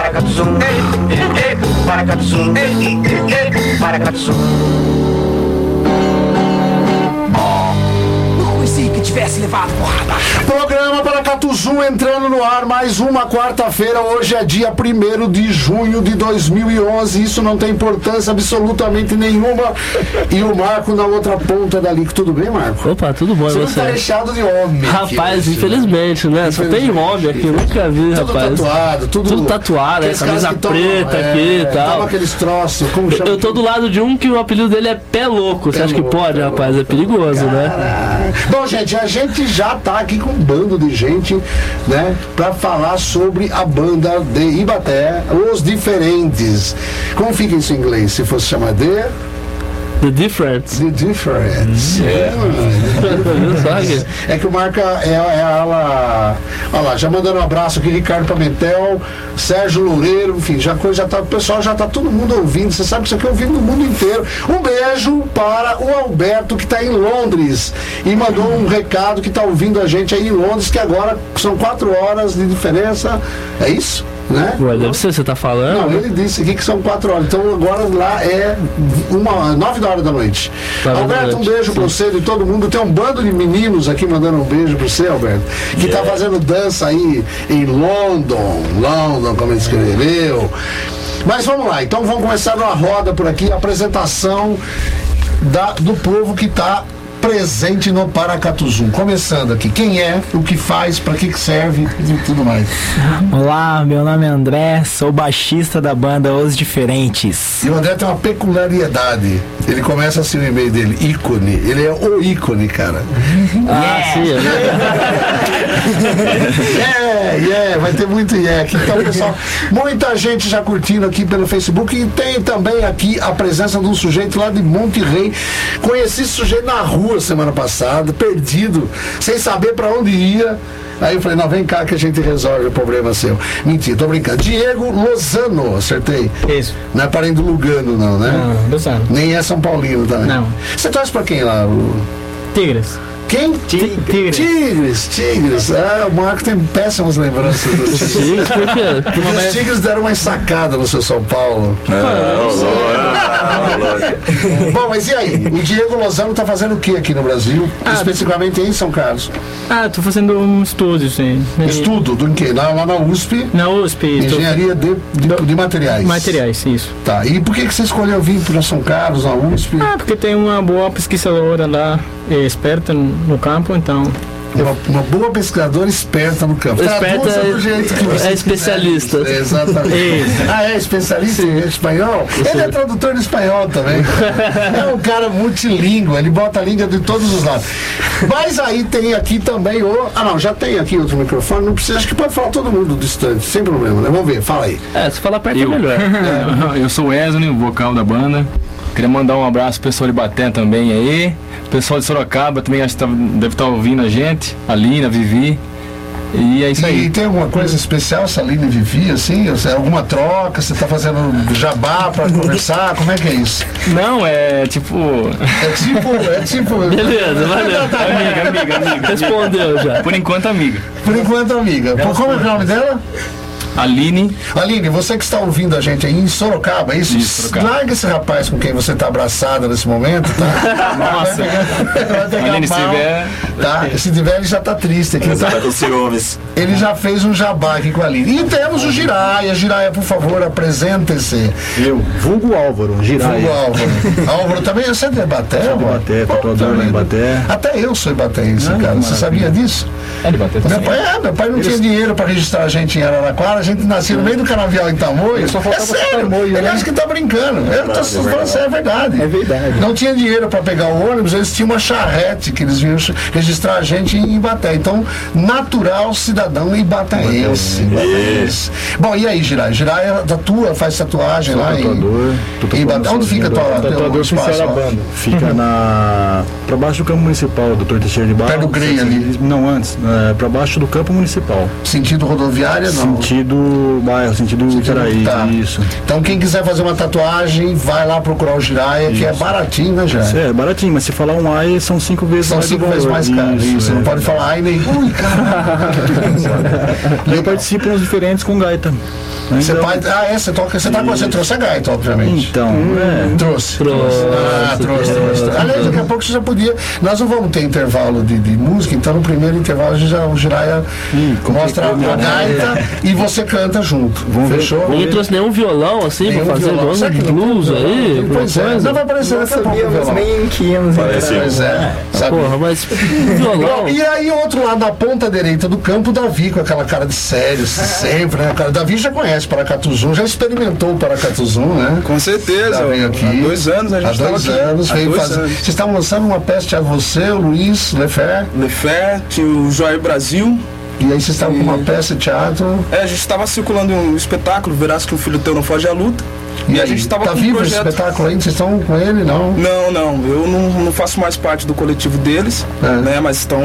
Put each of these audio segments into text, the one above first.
Paracatuzum, paracatuzum, paracatuzum. Pensei que tivesse levado porrada. Paracatuzum entrando no ar mais uma quarta-feira. Hoje é dia 1 de junho de 2011. Isso não tem importância absolutamente nenhuma. E o Marco na outra ponta dali. Tudo bem, Marco? Opa, tudo bom Você não tá você? recheado de homem. aqui Rapaz, né? infelizmente, né? Só tem homem aqui, eu nunca vi, Tudo rapaz. tatuado, tudo, Tudo tatuado, é, caras camisa que preta é, aqui e tal. Toma aqueles troços, como chama? Eu tô do lado de um que o apelido dele é Pé Louco. Você Pé acha que louco, pode, pé rapaz? É perigoso, né? Bom, gente, a gente já tá aqui com um bando de gente, né, pra falar sobre a banda de Ibaté, Os Diferentes. Como fica isso em inglês? Se fosse chamar de The Difference. The Difference. Viu só que- É que o Marca é, é ela. Olha lá, já mandando um abraço aqui, Ricardo Pimentel, Sérgio Loureiro, enfim, já, coisa já tá, o pessoal já tá todo mundo ouvindo. Você sabe que isso aqui é ouvindo no mundo inteiro. Um beijo para o Alberto, que está em Londres, e mandou um recado que está ouvindo a gente aí em Londres, que agora são quatro horas de diferença. É isso? Né? Ué, deve ser, você tá Não, falando? ele disse aqui que são quatro horas. Então agora lá é uma, nove da hora da noite. Da Alberto, um beijo pra você e todo mundo. Tem um bando de meninos aqui mandando um beijo pra você, Alberto. Que tá fazendo dança aí em London. London, como ele escreveu. Mas vamos lá, então vamos começar uma roda por aqui, a apresentação da- do povo que tá presente no Paracatuzum. Começando aqui, quem é, o que faz, para que serve e tudo mais. Olá, meu nome é André, sou baixista da banda Os Diferentes. E o André tem uma peculiaridade. Ele começa assim o e-mail dele, ícone. Ele é o ícone, cara. Ah, sim, é É, yeah, vai ter muito yeah aqui. Então, pessoal, muita gente já curtindo aqui pelo Facebook e tem também aqui a presença de um sujeito lá de Monte Rei. Conheci esse sujeito na rua semana passada, perdido, sem saber pra onde ia. Aí eu falei, não, vem cá que a gente resolve o problema seu. Mentira, tô brincando. Diego Lozano, acertei. Isso. Não é parente do Lugano, não, né? Não, Luzano. Nem é São Paulino também. Não. Você torce pra quem lá? O... Tigres. Quem? Tigres. Tigres, Tigres. Ah, o Marco tem péssimas lembranças do Tigres. Sim, por quê? Porque os Tigres deram uma sacada no seu São Paulo. Bom, mas e aí? O Diego Lozano tá fazendo o que aqui no Brasil? Ah, especificamente em São Carlos. Ah, tô fazendo um estúdio, sim. Estudo do quê? Lá, lá na USP, Na USP. tô- engenharia de, de, de materiais. Materiais, isso. Tá. E por que, que você escolheu vir para São Carlos, na USP? Ah, porque tem uma boa pesquisadora lá, é, esperta no, no campo, então. Uma, uma boa pesquisadora esperta no campo. Esperta é- do jeito que você é especialista. quiser. Exatamente. Ah, é especialista em espanhol? Ele é tradutor de espanhol também. É um cara multilíngua, ele bota a língua de todos os lados. Mas aí tem aqui também o. Ah, não, já tem aqui outro microfone, não precisa, acho que pode falar todo mundo distante, sem problema, né? Vamos ver, fala aí. É, se falar perto é Eu. melhor. Eu sou o Wesley, o vocal da banda. Queria mandar um abraço pro pessoal de Baté também aí. O pessoal de Sorocaba também acho que tá- deve estar ouvindo a gente. A Lina, a Vivi. E é isso E aí. tem alguma coisa especial, Saline e Vivi, assim? Alguma troca? Você tá fazendo jabá pra conversar? Como é que é isso? Não, é tipo. É tipo, é tipo. Beleza, valeu. Amiga, amiga, amiga. Respondeu já. Por enquanto, amiga. Por enquanto, amiga. Como é o nome dela? Aline. Aline, você que está ouvindo a gente aí em Sorocaba, é isso? Isso, Sorocaba. Larga esse rapaz com quem você está abraçada nesse momento, tá? Nossa. Aline, se tiver- Tá? Se tiver, ele já tá triste aqui, tá? Com ciúmes. Ele já fez um jabá aqui com a Aline. E temos o Giraia. Giraia, por favor, apresente-se. Eu, vulgo Álvaro, Giraia. Vulgo Álvaro. Álvaro também, você é de Ibaté? Sou de? Ibaté, Pô, tatuador lá em vendo? Ibaté. Até eu sou ibatéense, Ah, cara. Você sabia disso? É de bater Meu pai, é, meu pai não tinha dinheiro para registrar a gente em Araraquara, a gente nasceu no meio do canavial em Tamoio. só é sério, Tamoio, ele né? acha que tá brincando. eu tô falando sério, é verdade. É verdade. Não tinha dinheiro para pegar o ônibus, eles tinham uma charrete que eles vinham registrar a gente em Ibaté. Então, natural cidadão ibataense. ibataense. Bom, e aí, Girai? Girai tatua, faz tatuagem lá em, Tatuador. Ibaté. Onde fica a tua Tatuador espaço banda. Fica na. Pra baixo do campo municipal, Dr. Teixeira de Barros. Perto do Grey ali. Não, antes. É, pra baixo do campo municipal. Sentido rodoviária, não. Sentido sentido bairro, sentido Icaraí, Tá. isso. Então quem quiser fazer uma tatuagem, vai lá procurar o Jiraya, que é baratinho, né, já? É, baratinho, mas se falar um AI, são cinco vezes São mais cinco do vezes mais caro. Isso, você é. não pode falar, ai, nem. Ui, cara. E eu participo nos diferentes com gaita. Você Então- pode. Ah, é, você toca. Você, tá, você trouxe a gaita, obviamente. Então, é. Trouxe. Trouxe, Ah, trouxe, trouxe. trouxe. Aliás, daqui a pouco você já podia. Nós não vamos ter intervalo de, de música, então no primeiro intervalo a gente já, o Jiraya mostra a gaita e você canta junto. Fechou? Ninguém trouxe nenhum violão assim Nenhum pra fazer violão. Será um que blues aí? Pois é, não vai aparecer daqui a pouco violão. nem. Pois é, sabe? Porra, mas violão. E aí, outro lado, na ponta direita do campo, o Davi, com aquela cara de sério, sempre, né? Cara, o Davi já conhece Paracatuzum, já experimentou o Paracatuzum, né? Com certeza. Já veio aqui. Há dois anos a gente Há dois tava aqui. anos, Há veio dois fazer. anos. Vocês estavam lançando uma peça, Thiago, você, o Luiz, Lefer, Lefé, tinha o Joair Brasil. E aí vocês estavam com uma peça de teatro. É, a gente estava circulando um espetáculo, Verás que um filho teu não foge à luta. E, a aí, gente tava tá com um vivo esse projeto. espetáculo aí? Vocês estão com ele, não? Não, não, eu não, não faço mais parte do coletivo deles, É. né? Mas estão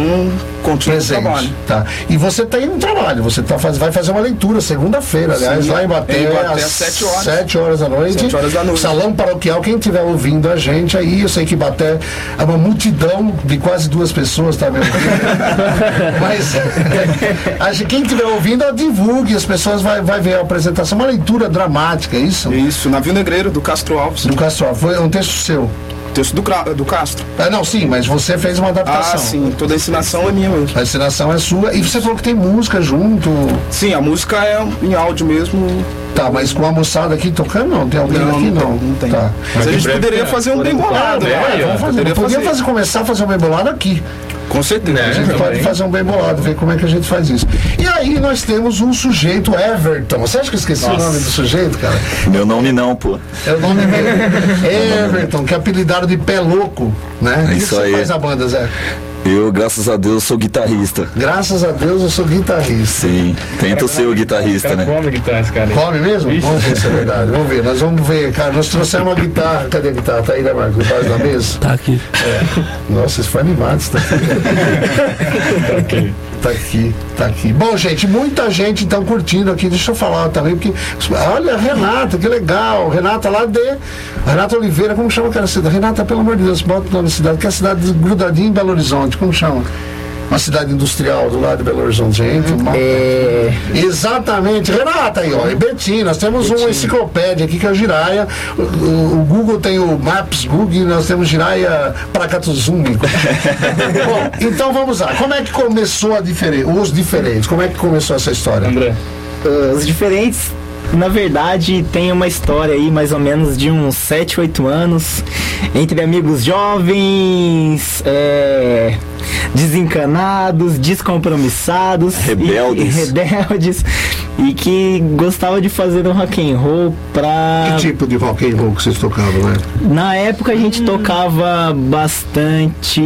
continuando o trabalho. Tá. E você tem um trabalho, você tá faz, vai fazer uma leitura segunda-feira, aliás, Sim, lá em Baté, em Ibaté, às às sete horas. sete horas da noite. Sete horas da noite. Salão paroquial, quem estiver ouvindo a gente aí, eu sei que Baté é uma multidão de quase duas pessoas, tá vendo? Mas acho que quem estiver ouvindo, divulgue, as pessoas vai, vai ver a apresentação, uma leitura dramática, é isso? Isso, Navio Negreiro, do Castro Alves. Do Castro, Alves. foi um texto seu. Texto do, do Castro. Ah, não, sim, mas você fez uma adaptação. Ah, sim, toda a ensinação é minha mesmo. A ensinação é sua. E você falou que tem música junto. Sim, a música é em áudio mesmo. Tá, mas com a moçada aqui tocando, não? Tem alguém aqui? Não, tem, não tem. Tá. Mas a gente poderia fazer um bem bolado, É, né? vamos fazer. Poderia Podia fazer. fazer, começar a fazer um bem bolado aqui. Com certeza. A gente pode fazer um bem bolado, ver como é que a gente faz isso. E aí nós temos um sujeito, Everton. Você acha que eu esqueci o nome do sujeito, cara? Meu nome não, pô. É o nome dele. Everton, que é apelidado de Pé Louco, né? É O que isso você aí. faz na banda, Zé? Eu, graças a Deus, sou guitarrista. Graças a Deus eu sou guitarrista. Sim, tento ser o guitarrista, né? Come guitarra esse cara aí. Come mesmo? Vamos ver se é verdade. Vamos ver, nós vamos ver, cara. Nós trouxemos uma guitarra. Cadê a guitarra? Tá aí, né, Marcos? Debaixo da mesa? Tá aqui. Nossa, isso foi animado. Isso tá aqui. tá aqui, tá aqui. Bom, gente, muita gente então curtindo aqui. Deixa eu falar também, porque. Olha, Renata, que legal. Renata lá de. Renata Oliveira, como chama aquela cidade? Renata, pelo amor de Deus, bota o nome da cidade, que é a cidade grudadinha em Belo Horizonte. Como chama? Uma cidade industrial do lado de Belo Horizonte, gente. uma- É, Exatamente, Renata aí, ó, e Betim, nós temos uma enciclopédia aqui que é o Giraia. O, o- Google tem o Maps Google e nós temos Giraia Paracatuzumi. Bom, então vamos lá. Como é que começou a diferença? Os diferentes, como é que começou essa história? André. os diferentes, na verdade, tem uma história aí mais ou menos de uns 7, 8 anos, entre amigos jovens, é, desencanados, descompromissados, Rebeldes. e, rebeldes e que gostavam de fazer um rock and roll pra Que tipo de rock and roll que vocês tocavam, né? na época a gente tocava bastante.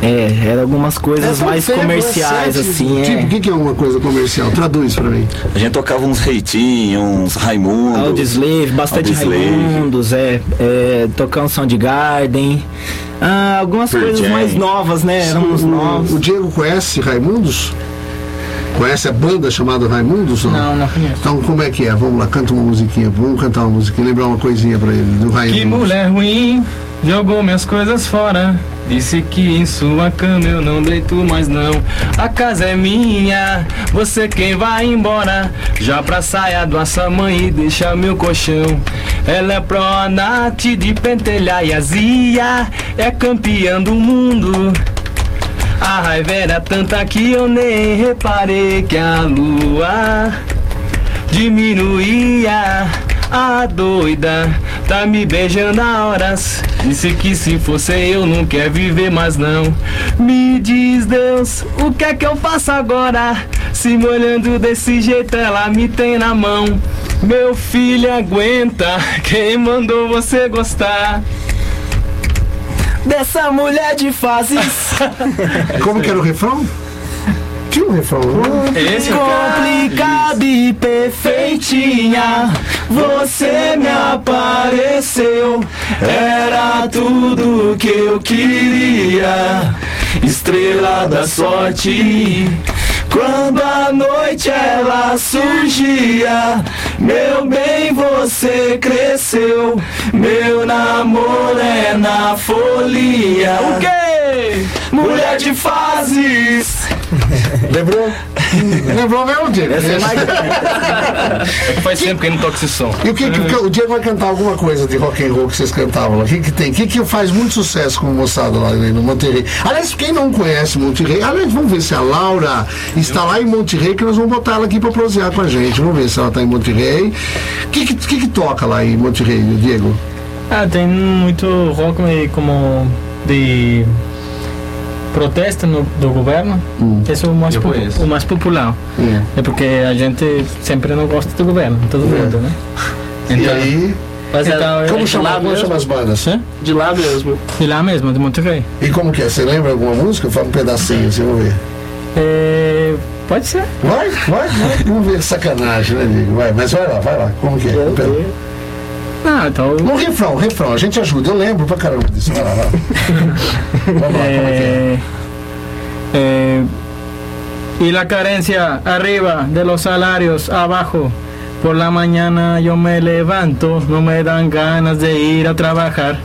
É, eram algumas coisas É, mais comerciais, é assim, Tipo, o é. que, que é uma coisa comercial? Traduz pra mim. A gente tocava uns Reitinho, uns Raimundo. Audioslave, bastante Audioslave. Raimundos, é, é, tocar um Soundgarden. Ah, algumas Pearl coisas Jam. mais novas, né? Éramos o, novos. o Diego conhece Raimundos? Conhece a banda chamada Raimundos? ou Não, não conheço. Então como é que é? Vamos lá, canta uma musiquinha. Vamos cantar uma musiquinha, lembrar uma coisinha pra ele, do Raimundos. Que mulher ruim, jogou minhas coisas fora. Disse que em sua cama eu não deito mais não. A casa é minha, você quem vai embora. Já pra saia do nossa mãe e deixa meu colchão. Ela é pronate de pentelhar e azia, é campeã do mundo. A raiva era tanta que eu nem reparei que a lua diminuía. A doida tá me beijando há horas. Disse que se fosse eu não quer viver mais não. Me diz Deus, o que é que eu faço agora? Se me olhando desse jeito ela me tem na mão. Meu filho aguenta, quem mandou você gostar? Dessa mulher de fases Como que era o refrão? Tinha um refrão, não? Esse complicada e perfeitinha. Você me apareceu, era tudo que eu queria. Estrela da sorte, Quando a noite ela surgia, meu bem, você cresceu. Meu namoro é na folia. O quê? Mulher de fases. Lembrou? Lembrou mesmo, Diego? Essa é mais É que faz tempo que ele não toca esse som. E o que, que- o Diego vai cantar alguma coisa de rock and roll que vocês cantavam lá? O que, que tem? O que, que faz muito sucesso com o moçada lá no Monterrey? Aliás, quem não conhece Monterrey, aliás, vamos ver se a Laura está lá em Monterrey, que nós vamos botar ela aqui para prosear com a gente. Vamos ver se ela está em Monterrey. O que, que, que, que toca lá em Monterrey, Diego? Ah, tem muito rock como de protesto no, do governo. Esse é o mais, Eu o mais popular. É porque a gente sempre não gosta do governo, todo mundo, né? E aí, Mas Então, como de chama, lá como chama as bandas? É? De lá mesmo. De lá mesmo, de Monterrey. E como que é? Você lembra alguma música? Fala um pedacinho, assim, vamos ver. É, pode ser. Vai, vai, vai. Vamos ver. Sacanagem, né, Diego? Vai, mas vai lá, vai lá. Como que é? Pera. Ah, então. No refrão, refrão, a gente ajuda. Eu lembro pra caramba disso. Vai lá, vai lá. Vamos lá, como é que é? Eh, y la carencia arriba de los salarios abajo. Por la mañana yo me levanto, no me dan ganas de ir a trabajar.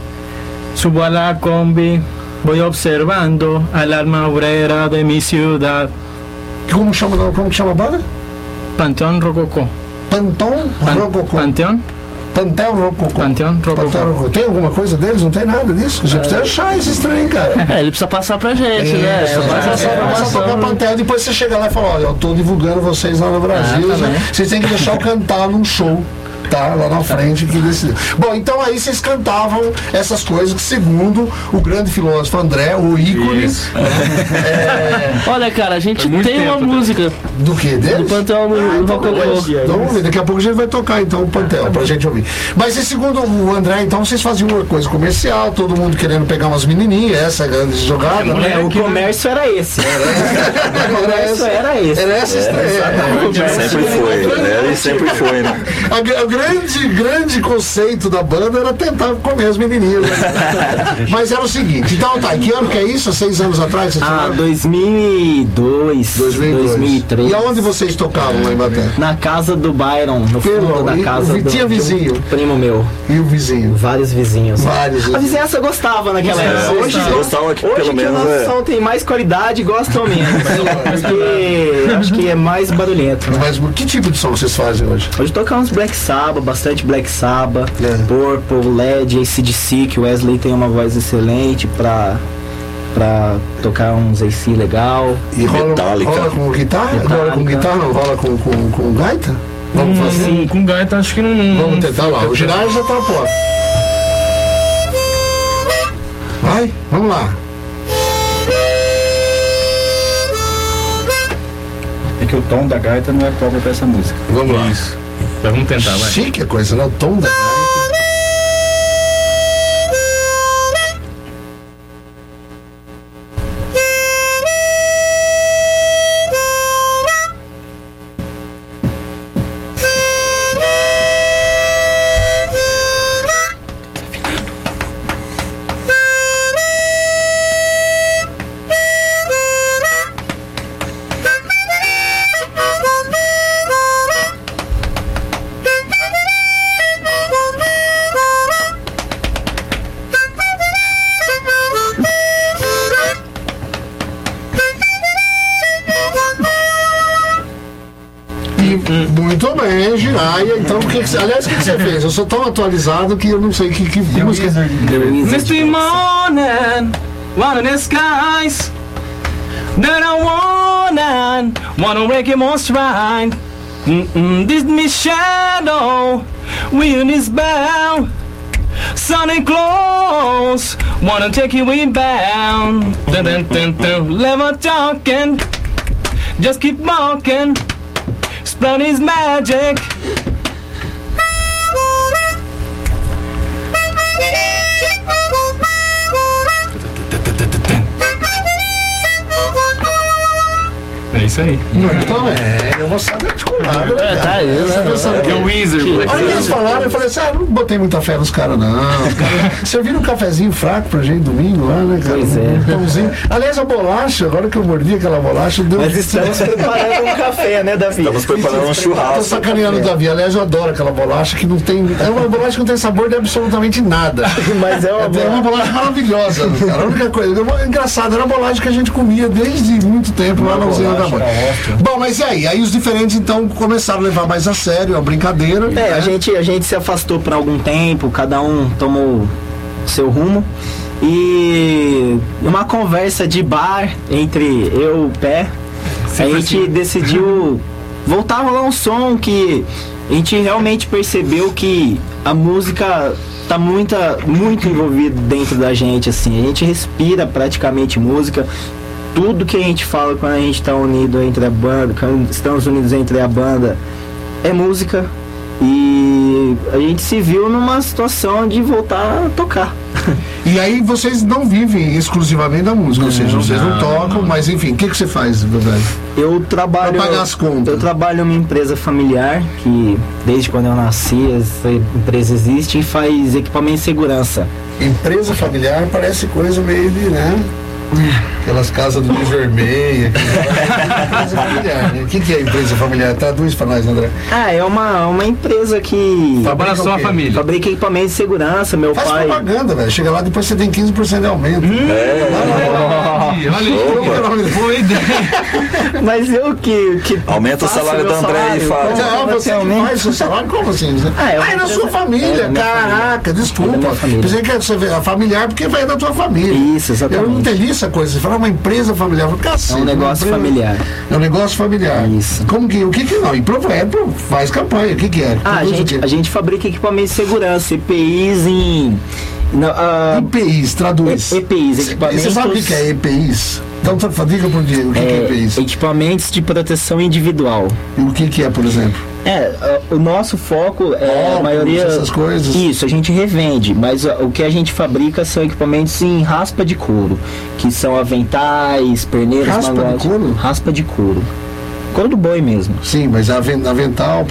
Subo a la combi, voy observando al alma obrera de mi ciudad. Como chama, como que chama a banda? Panteón Rococó. Panton Pan- Rococó. Panteón, Pantel Rococó. Pantel Rococó. Tem alguma coisa deles? Não tem nada disso? A gente precisa achar esse trem, cara. É, ele precisa passar pra gente, né? É, Só passa essa é, passa pra informação. Pantel, depois você chega lá e fala, olha, eu tô divulgando vocês lá no Brasil, Ah, tá né? vocês têm que deixar eu cantar num show. Tá, lá na frente que decidiu. Bom, então aí vocês cantavam essas coisas que, segundo o grande filósofo André, o ícone Isso. Olha, cara, a gente tem uma tempo, né? música do que do deles? Panteão no Então, Rococó. beleza. Então, vamos ver, daqui a pouco a gente vai tocar então o Pantel pra gente ouvir. Mas e segundo o André, então vocês faziam uma coisa comercial, todo mundo querendo pegar umas menininhas, essa é a grande jogada, né? É, o comércio era esse. O comércio era esse. Era essa estreia. Sempre foi, né? E sempre foi, né? Grande, grande conceito da banda era tentar comer as menininhas. né? Mas era o seguinte, então tá, que ano que é isso? Há seis anos atrás? Ah, falaram? 2002, 2002. 2003. E aonde vocês tocavam lá em Baté? Na casa do Byron, no Pelo- fundo da e- casa e do tinha de um vizinho? primo meu. E o vizinho? Vários vizinhos. Vários. A vizinhança gostava naquela época. Hoje, Se gostava que hoje pelo que menos o nosso é. som tem mais qualidade, gostam menos. Porque acho que é mais barulhento. né? Mas que tipo de som vocês fazem hoje? Hoje tocamos Black Sabbath, bastante Black Sabbath, É. Purple, LED, ACDC, que o Wesley tem uma voz excelente pra, pra tocar uns AC legal. E rola, Metallica. rola com guitarra? Rola com Metallica. guitarra, não rola com, com, com gaita? Vamos fazer? Com, com gaita acho que não. não- Vamos tentar lá. O girar já tá pronto. Vai, vamos lá. É que o tom da gaita não é próprio pra essa música. Vamos lá. Isso. Mas vamos tentar, vai. Chique a coisa, né? O tom da sou tão atualizado que eu não sei que, que música. Misty morning, one in the skies. That I wanna, wanna wake him on stride. Mm-mm, this me shadow, we in this bell. Sunny close, wanna take you inbound. Dun, dun, dun, dun. Never talking, just keep walking. Spread his magic. É isso aí. Então é, eu vou saber articulado. É, tá aí, né? É o Wizard. Olha o que eles falaram, eu falei assim, ah, não botei muita fé nos caras, não. Os caras serviram um cafezinho fraco pra gente domingo lá, né, cara? Pois é. Um pãozinho. Aliás, a bolacha, agora que eu mordi aquela bolacha, deu. Mas estamos preparando um café, né, Davi? Estamos preparando um Tô churrasco. sacaneando o Davi. Aliás, eu adoro aquela bolacha que não tem. É uma bolacha que não tem sabor de absolutamente nada. Mas é uma É uma bolacha maravilhosa, cara. A única coisa. é Engraçado, era uma bolacha que a gente comia desde muito tempo lá na usina da Bom, mas e aí? Aí os diferentes então começaram a levar mais a sério a brincadeira. É, né? a gente, a gente se afastou por algum tempo, cada um tomou seu rumo. E uma conversa de bar entre eu e o Pé, a gente decidiu voltar a rolar um som que a gente realmente percebeu que a música tá muita, muito envolvida dentro da gente, assim. A gente respira praticamente música. Tudo que a gente fala quando a gente está unido entre a banda, quando estamos unidos entre a banda, é música. E a gente se viu numa situação de voltar a tocar. E aí vocês não vivem exclusivamente da música, ou seja, vocês não tocam, mas enfim, o que, que você faz, velho? Eu trabalho. Pra pagar as contas. Eu trabalho em uma empresa familiar que, desde quando eu nasci, essa empresa existe e faz equipamento de segurança. Empresa familiar parece coisa meio de, né? Aquelas casas do Luz Vermelha. aquela- empresa familiar, né? O que, que é empresa familiar? Traduz pra nós, André. Ah, é uma, uma empresa que Para sua o quê? família. fabrica equipamento de segurança. Meu Faz pai. propaganda, velho. Chega lá, depois você tem 15% de aumento. Olha aí. Boa ideia. Mas eu que. que Aumenta o salário do André e salário, fala. como Ah, vai você faz seu salário? Como assim? Ah, é Ah, é na sua família. é Caraca, É desculpa. Pensei que você a familiar porque vai da tua família. Isso, exatamente. Eu não entendi essa coisa. Você fala uma empresa familiar. Eu falei, É cacete, um negócio empresa- familiar. É um negócio familiar. Isso. Como que, o que que não? E é, faz campanha. O que que é? Ah, a gente, a gente fabrica equipamento de segurança, EPIs em. Na- ah, EPIs, traduz. E- EPIs, equipamentos- Você sabe o que é EPIs? Então diga pro dia o que, que é é, EPIs. equipamentos de proteção individual. E o que que é, por exemplo? É, ah, o nosso foco é Óculos, a maioria. essas coisas. Isso, a gente revende, mas ah, o que a gente fabrica são equipamentos em raspa de couro, que são aventais, perneiros, Raspa de couro? Raspa de couro. Couro do boi mesmo. Sim, mas é aven- avental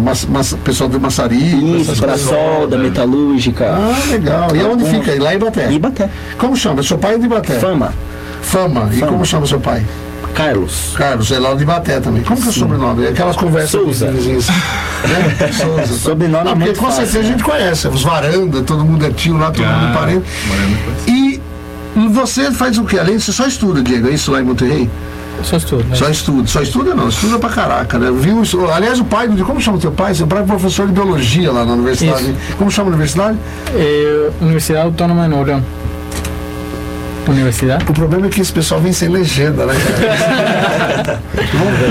mas, pessoal de maçaria. Isso, para solda, metalúrgica. Ah, legal. E onde fica? Lá em Ibaté. Ibaté. Como chama? Seu pai é de Ibaté? Fama. Fama. E Fama. como chama seu pai? Carlos. Carlos, é lá de Ibaté também. Como que é o sobrenome? Aquelas conversas Souza. vizinhos. Né? Souza. Sobrenome Não, é porque com fácil, certeza a gente conhece. Os varanda, todo mundo é tio lá, todo mundo é parente. E você faz o quê? Além você só estuda, Diego, é isso lá em Monterrey? Só estudo, né? Só estuda. Só estuda não, estuda pra caraca, né? Viu isso? Aliás, o pai, como chama teu pai? Seu pai é professor de biologia lá na universidade. Isso. Como chama a universidade? Eh, Universidade Autónoma de Nuevo León. Universidade? O problema é que esse pessoal vem sem legenda, né?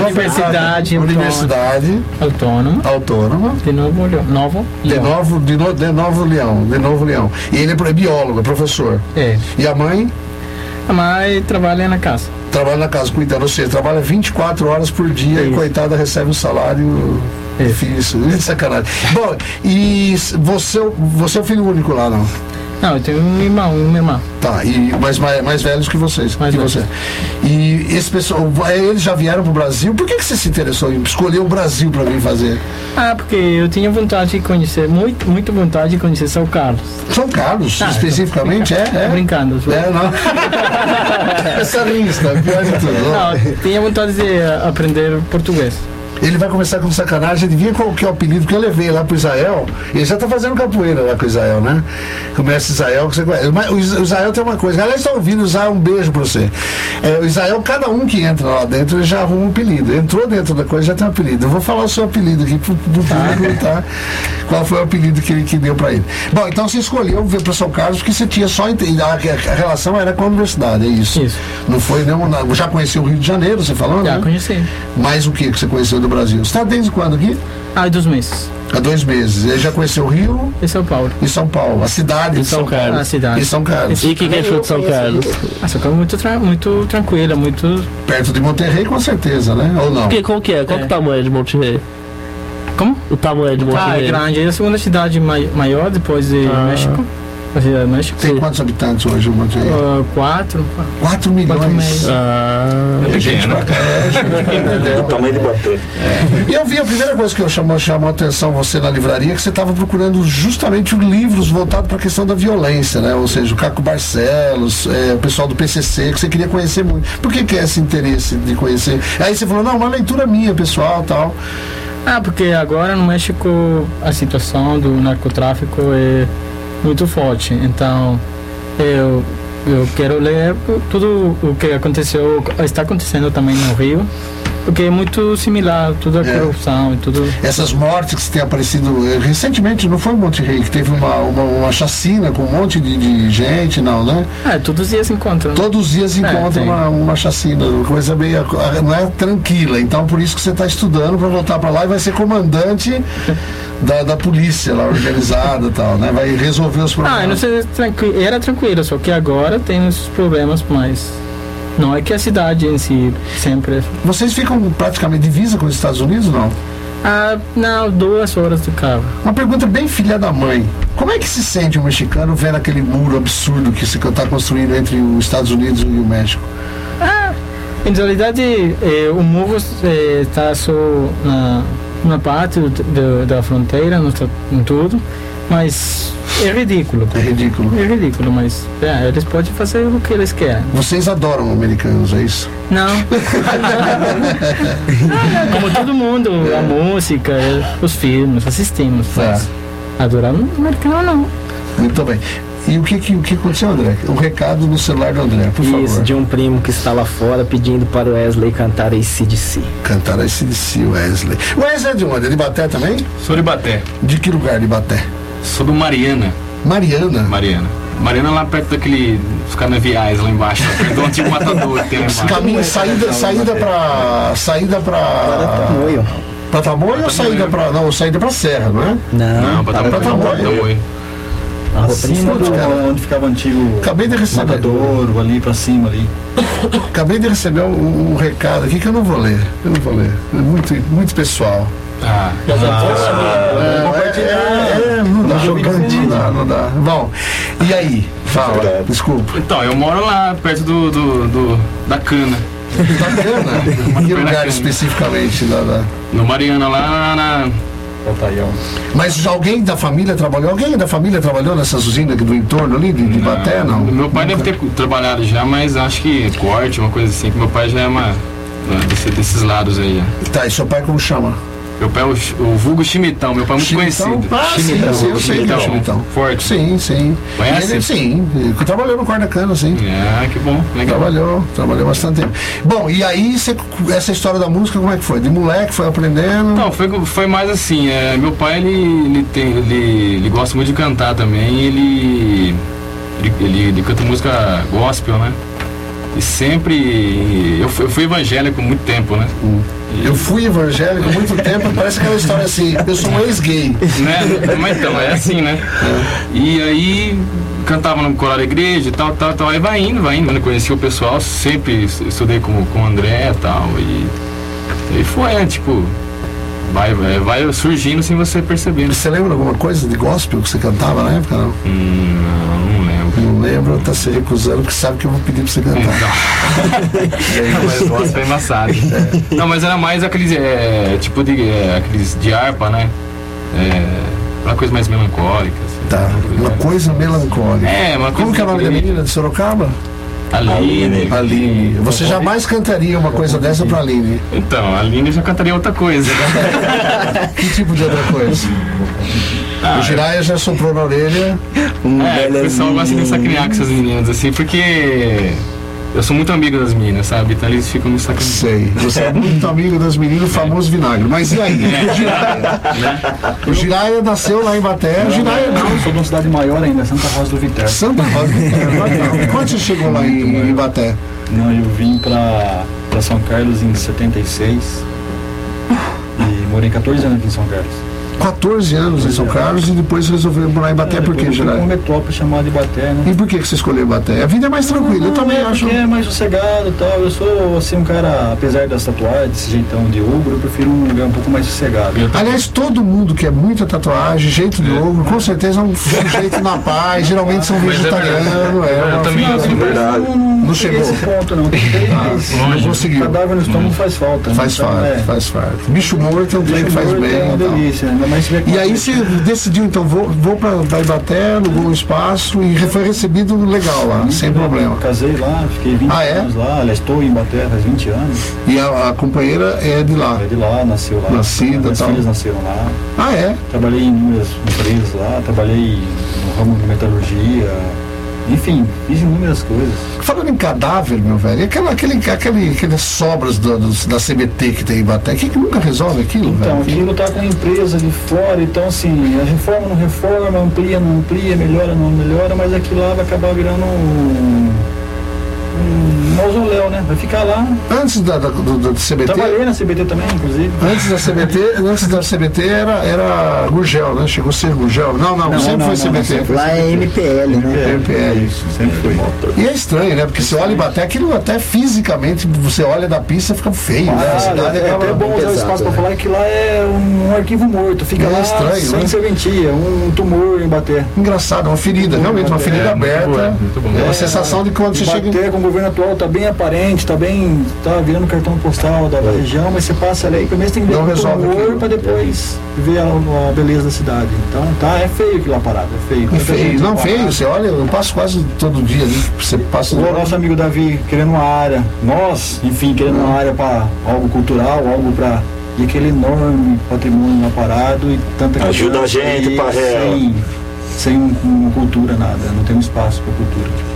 Universidade, pensar. Universidade Autônoma Autônoma de Novo León. Novo de León. Novo, de, no, de Novo Leão. De Novo Leão. E ele é é biólogo, é professor. É. E a mãe Mãe trabalha na casa. trabalha na casa cuidando, ou seja, trabalha 24 horas por dia e Isso. coitada recebe um salário difícil. De sacanagem. Bom, e você, você é o filho único lá, não? Não, eu tenho um irmão, uma irmã. Tá, e mais, mais, mais velhos que vocês. Mais que velhos. você. E esse pessoal, eh, eles já vieram pro Brasil. Por que, que você se interessou em escolher o Brasil para vir fazer? Ah, porque eu tinha vontade de conhecer, muito, muito vontade de conhecer São Carlos. São Carlos, Ah, especificamente, é? É, brincando. é não. Essa lista, pior de tudo. Não, tinha vontade de aprender português. Ele vai começar com sacanagem, adivinha qual que é o apelido que eu levei lá pro Israel? Ele já tá fazendo capoeira lá com o Israel, né? Começa Israel, que você conhece. Mas o Is- o Israel tem uma coisa, galera está ouvindo, Israel, um beijo pra você. É, o Israel, cada um que entra lá dentro, ele já arruma um apelido. Entrou dentro da coisa, já tem um apelido. Eu vou falar o seu apelido aqui pro, pro público, tá? Qual foi o apelido que, ele- que deu pra ele. Bom, então você escolheu vir pra São Carlos porque você tinha só. A, a relação era com a universidade, é isso. Isso. Não foi nenhum. Já conheceu o Rio de Janeiro, você falou, Já né? conheci. Mais o que que você conheceu do Brasil? Você está desde quando aqui? Há dois meses. Há dois meses. Ele já conheceu o Rio Em São Paulo. e São Paulo, a cidade de São São Carlos. A cidade. E São Carlos. E o que, que achou de São Carlos? Ah, São Carlos é muito, tra muito tranquila, muito. Perto de Monterrey, com certeza, né? Ou não? Que, qual que é? Qual que é o tamanho de Monterrey? Como? O tamanho de Ah, é Monterrey? grande. É a segunda cidade mai maior depois de Ah. México. México. Tem quantos habitantes hoje o Monterrey? Ah, quatro. 4 Quatro milhões. meses. Ah, É pequeno. É o tamanho de bater. E eu vi a primeira coisa que eu chamou, chamou a atenção você na livraria, que você estava procurando justamente livros voltados para a questão da violência, né? Ou seja, o Caco Barcelos, é, o pessoal do PCC, que você queria conhecer muito. Por que, que é esse interesse de conhecer? Aí você falou, não, uma leitura minha, pessoal, tal. Ah, porque agora no México a situação do narcotráfico é muito forte. Então eu, eu quero ler tudo o que aconteceu, está acontecendo também no Rio, porque é muito similar, tudo a É. corrupção e tudo. Essas mortes que têm aparecido eh, recentemente, não foi Monterrey, que teve uma, uma, uma chacina com um monte de, de gente, não, né? Ah, todos os dias se encontram. Todos os dias É, encontram tem. uma, uma chacina, coisa bem. não é tranquila. Então, por isso que você está estudando para voltar para lá e vai ser comandante da, da polícia lá organizada e tal, né? Vai resolver os Ah, problemas. eu não sei, tranqui- era tranquilo, só que agora tem os problemas, mas não é que a cidade em si sempre. Vocês ficam praticamente divisa com os Estados Unidos, não? Ah, não, duas horas do carro. Uma pergunta bem filha da mãe. Como é que se sente um mexicano vendo aquele muro absurdo que se está construindo entre os Estados Unidos e o México? Em realidade, eh, o muro está só na, na parte do- do- da fronteira, não está em tudo, mas é ridículo. É ridículo. É ridículo, mas é, eles podem fazer o que eles querem. Vocês adoram americanos, é isso? Não. Como todo mundo, a música, os filmes, assistimos, mas um americano não. Muito bem. E o que, que, o que aconteceu, André? O recado no celular do André, por favor. Isso, de um primo que está lá fora pedindo para o Wesley cantar ACDC. Cantar a CDC, Wesley. Wesley é de onde? É de Baté também? Sou de Baté. De que lugar de Baté? Do Mariana. Mariana. Mariana. Mariana lá perto daquele. Os canaviais lá embaixo. lá perto do antigo matador que tem lá embaixo. Caminho, saída, saída pra. Saída pra. Tamoio. Pra Tamoio ou saída pra. Não, saída pra Serra, não é? Não, Não, pra Para Tamoio. Acima do, cara. onde ficava o antigo Acabei de receber. matadouro, ali pra cima ali. Acabei de receber um, um recado aqui que eu não vou ler. Eu não vou ler. É muito, muito pessoal. Ah, É, é, é, não dá, não dá, não dá. Bom, e aí? Fala, desculpa. então, eu moro lá perto do, do, do- da cana. Bacana. Em que lugar especificamente? Da, da- No Mariana lá na. Altaião. Mas alguém da família trabalhou? Alguém da família trabalhou nessas usinas aqui do entorno ali, de, de Baté, não? Meu pai deve ter trabalhado já, mas acho que corte, uma coisa assim, que meu pai já é uma. desse- desses lados aí. Tá, e seu pai como chama? Meu pai é o, o vulgo Chimitão, meu pai é muito Chimitão? conhecido. Ah, sim, sim, é o Chimitão. Forte. Sim, sim. Conhece? Ele, sim, trabalhou no Corda Cana, sim. É, que bom, legal. Trabalhou, trabalhou bastante tempo. Bom, e aí você- essa história da música, como é que foi? De moleque, foi aprendendo? Não, foi, foi mais assim, é, meu pai ele, ele, tem, ele, ele gosta muito de cantar também, ele, ele, ele, ele canta música gospel, né? E sempre. Eu fui, eu fui evangélico muito tempo, né? Eu fui evangélico muito tempo, parece aquela história assim, eu sou um ex-gay. né? Mas então, é assim, né? E aí cantava no coral da igreja e tal, tal, tal. Aí vai indo, vai indo, né? Conheci o pessoal, sempre estudei com, com o André e tal. E, e foi, né? Tipo, vai, vai, vai surgindo sem você perceber. né? Você lembra alguma coisa de gospel que você cantava na época? Não, Hum, não, não lembro. não lembro, tá se recusando, porque sabe que eu vou pedir pra você cantar. mas gosto foi embaçado. Não, mas era mais aqueles, é, tipo de, é, aqueles de harpa, né? É, uma coisa mais melancólica. Assim, Tá, uma coisa melancólica. É, uma Como coisa que é o nome da menina de Sorocaba? Aline. Aline. Você jamais cantaria uma coisa dessa pra Aline. Então, a Aline já cantaria outra coisa. Que tipo de outra coisa? Ah, o Jiraya já soprou na orelha. É, o pessoal gosta de sacanear com essas meninas, assim, porque eu sou muito amigo das meninas, sabe? Então eles ficam me sacaneando. Sei. Você é muito amigo das meninas, o famoso vinagre. Mas e aí? O Jiraya? O Jiraya nasceu lá em Baté. O Jiraya Eu sou de uma cidade maior ainda, Santa Rosa do Viterbo. Santa Rosa. Quando você chegou lá em, em Baté? Não, eu vim pra, pra São Carlos em 76 e morei 14 anos aqui em São Carlos. 14 anos em São Carlos e depois resolveu morar em Ibaté. Por quê, Uma Gerard? metrópole chamada Ibaté, né? E por que que você escolheu Ibaté? A vida é mais tranquila, eu também é acho. porque é mais sossegado e tal. Eu sou, assim, um cara, apesar das tatuagens, desse jeitão de ogro, eu prefiro um lugar um pouco mais sossegado. Aliás, todo mundo que é muita tatuagem, jeito de ogro, com certeza é um sujeito na paz, geralmente são é vegetarianos. verdade. É, Eu uma também figura- sou verdade. Não, não, Não chegou. esse ponto, não. Mas não conseguiu. Cadáver no estômago faz falta. né? Faz Então, falta, é. faz falta. Bicho morto é um trem que faz bem. É uma e tal. Ainda mais E aí uma- você decidiu, então, vou, vou para Ibaté, alugou um espaço e foi recebido legal lá, sem problema. Casei lá, fiquei 20 Ah, é? anos lá. Aliás, estou em Ibaté faz 20 anos. E a, a companheira é de lá. É de lá, nasceu lá. Nascida, Minhas tal. filhas nasceram lá. Ah, é? Trabalhei em inúmeras empresas lá, trabalhei no ramo de metalurgia. Enfim, fiz inúmeras coisas. Falando em cadáver, meu velho, e aquela, aquele, aquele, aquelas sobras do- do- da CBT que tem em Ibaté, que, que nunca resolve aquilo, Então, velho? aquilo tá com a empresa de fora, então assim, a reforma não reforma, amplia, não amplia, melhora, não melhora, mas aquilo lá vai acabar virando um mausoléu, né? Vai ficar lá. Antes da, da- do, do CBT, Trabalhei na CBT também, inclusive. antes da CBT, antes da CBT era, era Gurgel, né? Chegou a ser Gurgel. Não, não, Não, sempre não, foi não, não, CBT. sempre Lá é MPL, né? MPL. Isso, sempre foi. E é estranho, né? Porque você olha Ibaté, aquilo até fisicamente, você olha da pista, fica feio, né? A Ah, cidade é acaba- até bom usar o espaço para né? falar que lá é um arquivo morto, fica É lá estranho, sem né? serventia, um tumor em Baté. Engraçado, uma ferida, realmente uma ferida É, muito aberta. bom, é, muito bom. É uma sensação de quando você chega. Baté com o governo atual tá bem aparente, tá bem, tá virando cartão postal da, da região, mas você passa ali, primeiro você tem que ver Não o para depois ver a, a beleza da cidade. Então tá, é feio aquilo lá parado, é feio. É feio, não feio, você olha, eu passo quase todo dia ali, você passa. O nosso amigo Davi querendo uma área, nós, enfim, querendo uma área para algo cultural, algo para e aquele enorme patrimônio lá parado e tanta Ajuda a gente real. sem, sem um- uma cultura nada, não tem um espaço para cultura.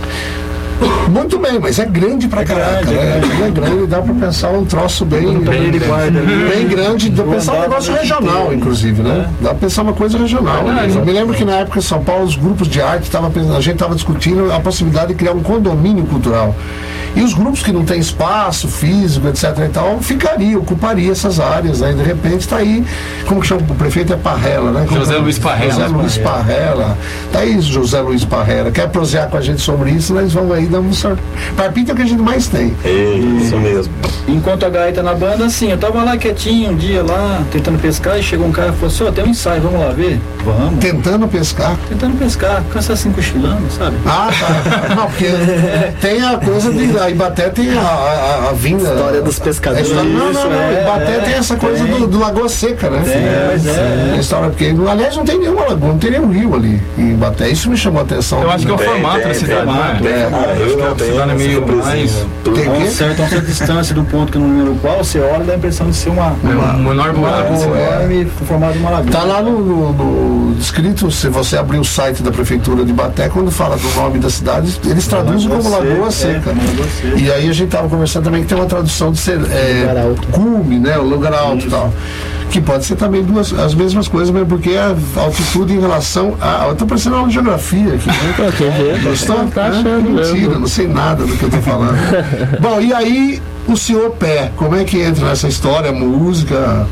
Muito bem, mas é grande pra É caraca, grande, é né? grande. É grande, dá pra pensar um troço bem. Ele guarda ali. Bem grande, dá pra pensar um negócio regional, inclusive, né? É. Dá pra pensar uma coisa regional. Eu me lembro que na época em São Paulo, os grupos de arte, tava, a gente estava discutindo a possibilidade de criar um condomínio cultural. E os grupos que não têm espaço físico, etc. e tal, ficariam, ocupariam essas áreas, né? E de repente está aí, como que chama o prefeito? É Parrela, né? Como José Luiz Parrela. José Luiz Parrela. Tá aí José Luiz Parrela. Quer prosear com a gente sobre isso, nós vamos aí dar um sorte. Palpite é o que a gente mais tem. É isso mesmo. Enquanto a gaita na banda, assim, eu tava lá quietinho um dia lá, tentando pescar, e chegou um cara e falou assim, ó, tem um ensaio, vamos lá ver? Vamos. Tentando pescar. Tentando pescar, cansar assim cochilando, sabe? Ah, tá. Não, porque tem a coisa de. A Ibaté tem a, a, a vinda. História dos a pescadores. história- não, não, não. é, Ibaté é, tem essa coisa tem. do, do Lagoa Seca, né? Tem, mas é. A história, porque, aliás, não tem nenhuma lagoa, não tem nenhum rio ali em Ibaté. Isso me chamou a atenção. Eu acho que é o Tem, formato tem, da cidade, é? Tem. Acho que eu a não tenho é meio mais. Tem A que- uma certa, distância do ponto que eu não lembro qual, você olha dá a impressão de ser uma, É um enorme Uma- uma- enorme formado de uma lagoa. Tá lá no, no, no escrito, se você abrir o site da prefeitura de Ibaté, quando fala do nome da cidade, eles traduzem como Lagoa Seca. É. E aí a gente tava conversando também que tem uma tradução de ser é, Lugar alto. cume, né? O lugar alto e tal. Que pode ser também duas, as mesmas coisas, mesmo porque a altitude em relação a. Eu tô parecendo de geografia aqui. Né? Vê, Gostou? tá Ah, achando Mentira, não sei nada do que eu tô falando. Bom, e aí o senhor Pé, como é que entra nessa história? Música?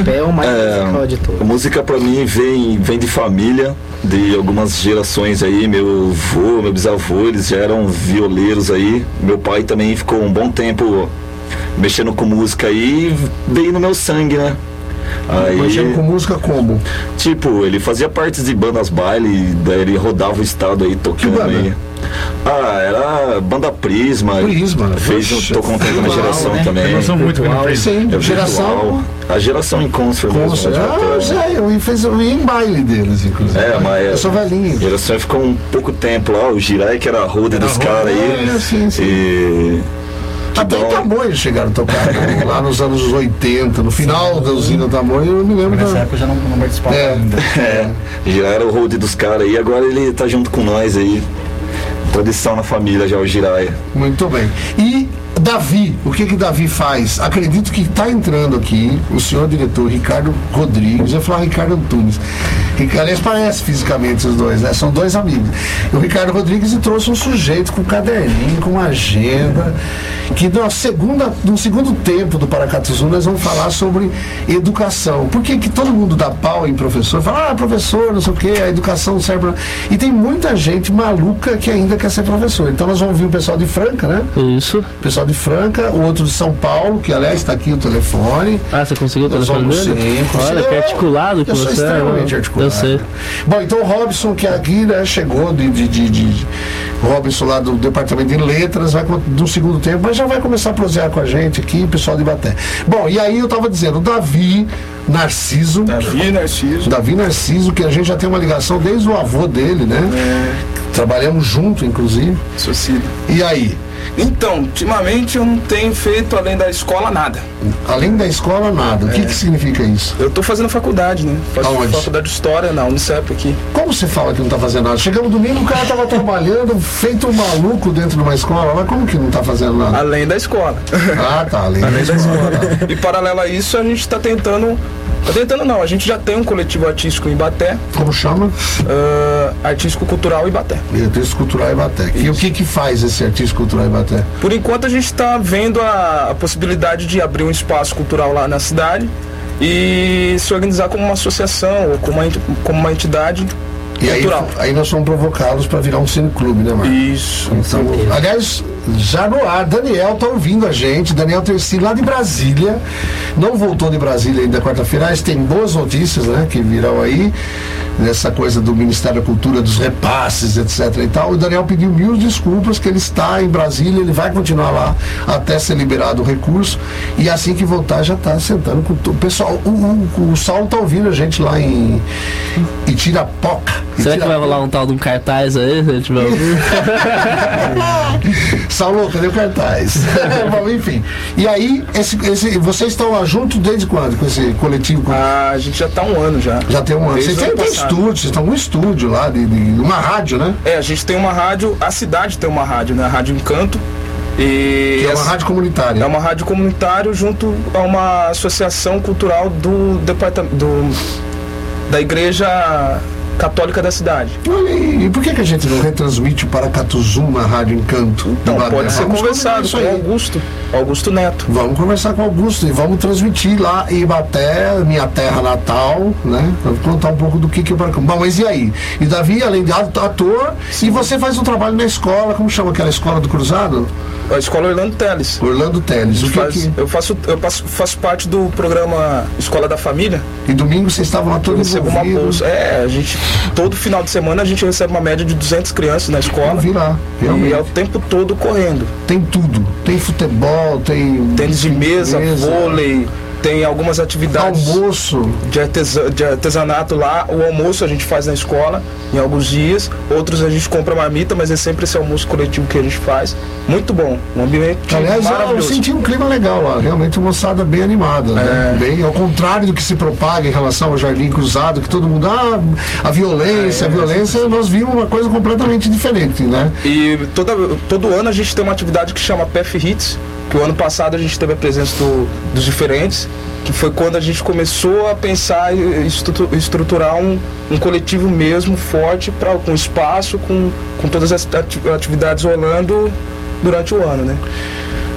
O pé é o mais É, musical de A todos. música pra mim vem, vem de família, de algumas gerações aí. Meu avô, meu bisavô, eles já eram violeiros aí. Meu pai também ficou um bom tempo mexendo com música aí, veio no meu sangue, né? Mexendo com Aí, música como? tipo, ele fazia parte de bandas baile, daí ele rodava o estado aí tocando aí. Ah, era banda Prisma. Prisma, Fez, poxa, tocou um tempo na geração né? também. Eu sou muito no Sim, É geração. A geração em concert mesmo, Consta. né, Ah, eu sei, eu fiz eu ia em baile deles, inclusive. É, mas Eu sou velhinho. A geração ficou um pouco tempo lá, o Jirai que era a roda dos caras aí. É, sim, sim. E. Até em bom. Tamoio chegaram a tocar, né? lá nos anos 80, no final da usina Tamoio, eu me lembro Nessa da. época eu já não, não participava É. ainda. É, Jirai era o road dos caras aí, agora ele tá junto com nós aí. Tradição na família já, o Jirai. Muito bem. E Davi, o que que Davi faz? Acredito que está entrando aqui o senhor diretor Ricardo Rodrigues, eu ia falar Ricardo Antunes. Que aliás parece fisicamente os dois, né? São dois amigos. E o Ricardo Rodrigues trouxe um sujeito com um caderninho, com uma agenda, que na segunda, no segundo tempo do Paracatuzu nós vamos falar sobre educação. Por que, que todo mundo dá pau em professor? Fala, ah, professor, não sei o quê, a educação serve pra... E tem muita gente maluca que ainda quer ser professor. Então nós vamos ouvir o pessoal de Franca, né? Isso. O pessoal de Franca, o outro de São Paulo, que aliás está aqui o telefone. Ah, você conseguiu o Nós telefone vamos dele? sim, Olha, que articulado que eu sou você é. extremamente né? articulado. Eu sei. Bom, então o Robson, que aqui né, chegou de, de, de, de- Robson lá do departamento de letras, vai no segundo tempo, mas já vai começar a prosear com a gente aqui, pessoal de Baté. Bom, e aí eu tava dizendo, o Davi Narciso. Davi Narciso. Davi Narciso, que a gente já tem uma ligação desde o avô dele, né? Trabalhamos junto, inclusive. Socida. E aí? Então, ultimamente eu não tenho feito além da escola nada. Além da escola, nada. O que, que significa isso? Eu tô fazendo faculdade, né? Faço Aonde? faculdade de História na Unicep aqui. Como você fala que não tá fazendo nada? Chegamos domingo, o cara tava trabalhando, feito um maluco dentro de uma escola, mas como que não tá fazendo nada? Além da escola. Ah, tá, além da Além da escola. escola. E paralelo a isso, a gente tá tentando. Tá tentando não, a gente já tem um coletivo artístico em Ibaté, Como chama? ah, artístico cultural Ibaté. Artista Cultural Ibaté. E o que que faz esse artista cultural Ibaté? Por enquanto a gente está vendo a, a possibilidade de abrir um espaço cultural lá na cidade e se organizar como uma associação ou como uma, como uma entidade E aí, cultural. aí nós vamos provocá-los para virar um cineclube, né, Marcos? Isso. Então, aliás, já no ar, Daniel tá ouvindo a gente, Daniel Terci lá de Brasília, não voltou de Brasília ainda quarta-feira, mas tem boas notícias, né, que virão aí, nessa coisa do Ministério da Cultura, dos repasses, etc e tal. O Daniel pediu mil desculpas que ele está em Brasília, ele vai continuar lá até ser liberado o recurso, e assim que voltar já está sentando com o pessoal. O, o, o Saulo tá ouvindo a gente lá em Itirapoca. Será que vai rolar um tal de um cartaz aí? Gente? Saulo, cadê o cartaz? Bom, enfim. E aí, esse, esse, vocês estão lá juntos desde quando com esse coletivo? Com- Ah, a gente já está um ano já. Já tem um ano. Desde Vocês têm, passado. estúdio, vocês estão um estúdio lá, de, de- uma rádio, né? É, a gente tem uma rádio, a cidade tem uma rádio, né? A Rádio Encanto. E Que é uma rádio comunitária. É uma rádio comunitária junto a uma associação cultural do departamento do, da igreja católica da cidade. E por que, que a gente não retransmite o Paracatuzum na Rádio Encanto? Então pode ser Vamos conversado com. Augusto, Augusto Neto. Vamos conversar com o Augusto e vamos transmitir lá em Ibaté, minha terra natal, né? Vamos contar um pouco do que, que é o Paracatuzum. Bom, mas e aí? E Davi, além de ator, e você faz um trabalho na escola, como chama aquela escola do Cruzado? A escola Orlando Teles. Orlando Teles. O que Faz- que... Eu, faço, eu faço, faço parte do programa Escola da Família. E domingo vocês estavam lá todos uma envolvidos. bolsa. É, a gente, todo final de semana a gente recebe uma média de 200 crianças na escola. vi lá, realmente. E é o tempo todo correndo. Tem tudo. Tem futebol, tem. Tênis de mesa, vôlei, tem algumas atividades Almoço. de, artesa- de artesanato lá. O almoço a gente faz na escola em alguns dias, outros a gente compra marmita, mas é sempre esse almoço coletivo que a gente faz. Muito bom, um ambiente Aliás, eu maravilhoso. senti um clima legal lá, realmente uma moçada bem animada, né? É. Bem, ao contrário do que se propaga em relação ao Jardim Cruzado, que todo mundo, ah, a violência, É. a violência, nós vimos uma coisa completamente diferente, né? E toda, todo ano a gente tem uma atividade que chama PF Hits, que o ano passado a gente teve a presença do- dos diferentes, que foi quando a gente começou a pensar e estrutu- estruturar um, um coletivo mesmo forte pra, com espaço, com, com todas as ati- atividades rolando durante o ano, né?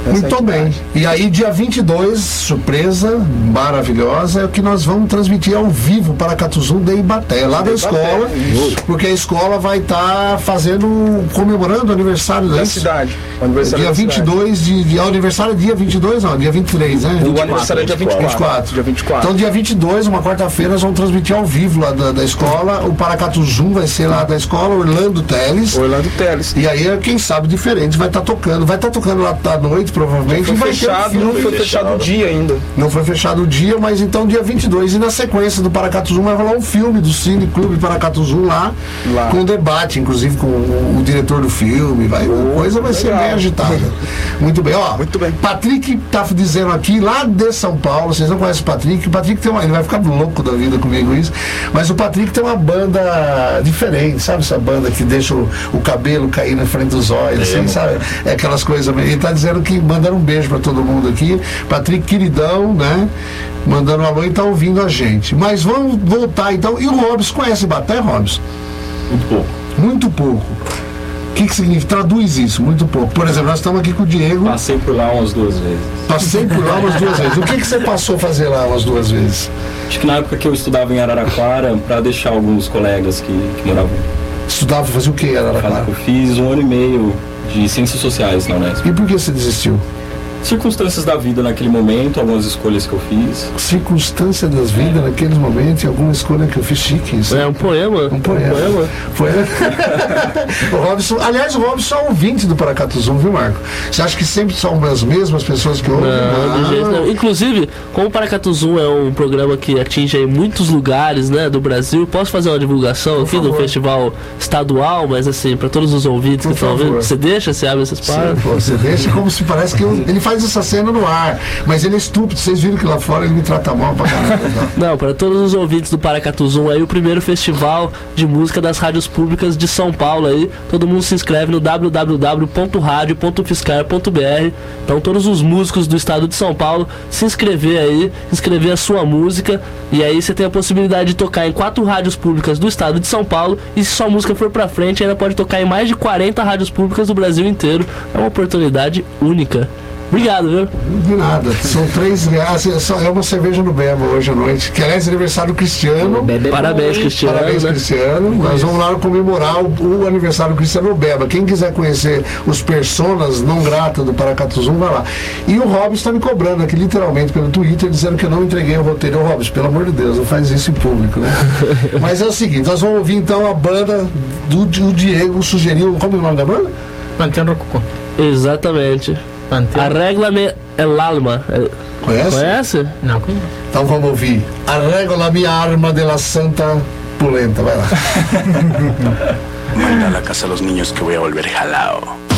Muito entidade. bem. E aí, dia 22, surpresa maravilhosa, é o que nós vamos transmitir ao vivo para Catuzum de Ibaté, lá da escola, isso. porque a escola vai estar fazendo, comemorando o aniversário Da da cidade. Aniversário Dia da cidade. 22 de, de. ah, O aniversário é dia 22, não, dia 23, né? O aniversário é dia 24. 24. Dia 24. Então, dia 22, uma quarta-feira, nós vamos transmitir ao vivo lá da, da escola. O Paracatu Zoom vai ser lá da escola, Orlando Teles. Orlando Teles. E aí, quem sabe, diferente, vai estar tocando. Vai estar tocando lá à noite, provavelmente. Foi e vai ter um fechado, não foi fechado o dia ainda. Não foi fechado o dia, mas então dia 22. E na sequência do Paracatu Zoom vai rolar um filme do Cine Clube Paracatu Zoom lá, Lá. com debate, inclusive com o, o diretor do filme. Vai, a coisa vai ser legal. bem agitada. Muito bem, ó. Muito bem. Patrick tá dizendo aqui, lá de São Paulo, vocês não conhecem o Patrick, o Patrick tem uma. Ele vai ficar louco da vida comigo isso. Mas o Patrick tem uma banda diferente, sabe? Essa banda que deixa o, o cabelo cair na frente dos olhos, assim, sabe? É aquelas coisas. Ele tá dizendo que mandando um beijo pra todo mundo aqui. Patrick queridão, né? Mandando um alô e tá ouvindo a gente. Mas vamos voltar então. E o Robson conhece Baté, Robson? Muito pouco. Muito pouco. O que, que significa? Traduz isso, muito pouco. Por exemplo, nós estamos aqui com o Diego. Passei por lá umas duas vezes. Passei por lá umas duas vezes. O que, que você passou a fazer lá umas duas vezes? Acho que na época que eu estudava em Araraquara, para deixar alguns colegas que, que moravam Estudava, fazia o que, Araraquara? Eu fiz um ano e meio de Ciências Sociais na Unesp. E por que você desistiu? Circunstâncias da vida naquele momento, algumas escolhas que eu fiz. Circunstância das vidas naqueles momentos e alguma escolha que eu fiz chique. Isso. É um poema. Um poema. Foi. o Robson, aliás, o Robson é ouvinte do Paracatuzum, viu, Marco? Você acha que sempre são as mesmas pessoas que ouvem? Não, jeito nenhum. Inclusive, como o Paracatuzum é um programa que atinge aí muitos lugares né, do Brasil, posso fazer uma divulgação aqui do festival estadual, mas assim, para todos os ouvintes Por que estão favor. ouvindo, você deixa, você abre essas pô, você deixa como se parece que eu- ele faz essa cena no ar, mas ele é estúpido. Vocês viram que lá fora ele me trata mal pra caralho. Não. Não, para todos os ouvintes do Paracatuzum aí, o primeiro festival de música das rádios públicas de São Paulo aí. Todo mundo se inscreve no www.radio.fiscar.br. Então todos os músicos do estado de São Paulo se inscrever aí, inscrever a sua música e aí você tem a possibilidade de tocar em quatro rádios públicas do estado de São Paulo e se sua música for pra frente ainda pode tocar em mais de 40 rádios públicas do Brasil inteiro. É uma oportunidade única. Obrigado, viu? De nada. São três reais. É só- é uma cerveja no Beba hoje à noite. Que aliás, é aniversário do Cristiano. Parabéns, Cristiano. Parabéns, né? Cristiano. Nós vamos lá comemorar o, o aniversário do Cristiano Beba. Quem quiser conhecer os personas não grata do Paracatuzum, vai lá. E o Robson está me cobrando aqui, literalmente, pelo Twitter, dizendo que eu não entreguei o roteiro. Ô, Robson, pelo amor de Deus, não faz isso em público, né? Mas é o seguinte, nós vamos ouvir então a banda do, do Diego sugeriu. Como é o nome da banda? Panteón Rococó. Exatamente. Panteón. Arregla-me el alma. É- Conhece? Conhece? No, ¿cómo? Então vamos ouvir. Arregla minha arma de la Santa Pulenta. Vai lá. Manda a la casa a los niños que voy a volver jalao.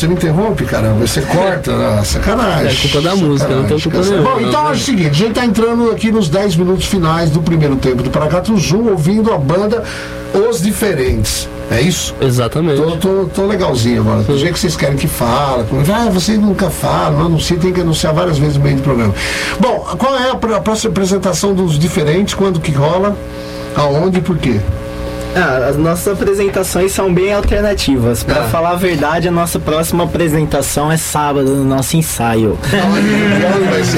Você me interrompe, caramba. Você corta, ah, sacanagem. É culpa da música, não tem culpa nenhuma. Bom, então é o seguinte, a gente tá entrando aqui nos 10 minutos finais do primeiro tempo do Paracatu Zoom, ouvindo a banda Os Diferentes. É isso? Exatamente. Tô, tô, tô legalzinho agora. Do jeito que vocês querem que fala. Ah, vocês nunca falam, não anuncia, tem que anunciar várias vezes no meio do programa. Bom, qual é a próxima apresentação dos diferentes? Quando que rola? Aonde e por quê? Ah, as nossas apresentações são bem alternativas. Pra Ah. falar a verdade, a nossa próxima apresentação é sábado, no nosso ensaio.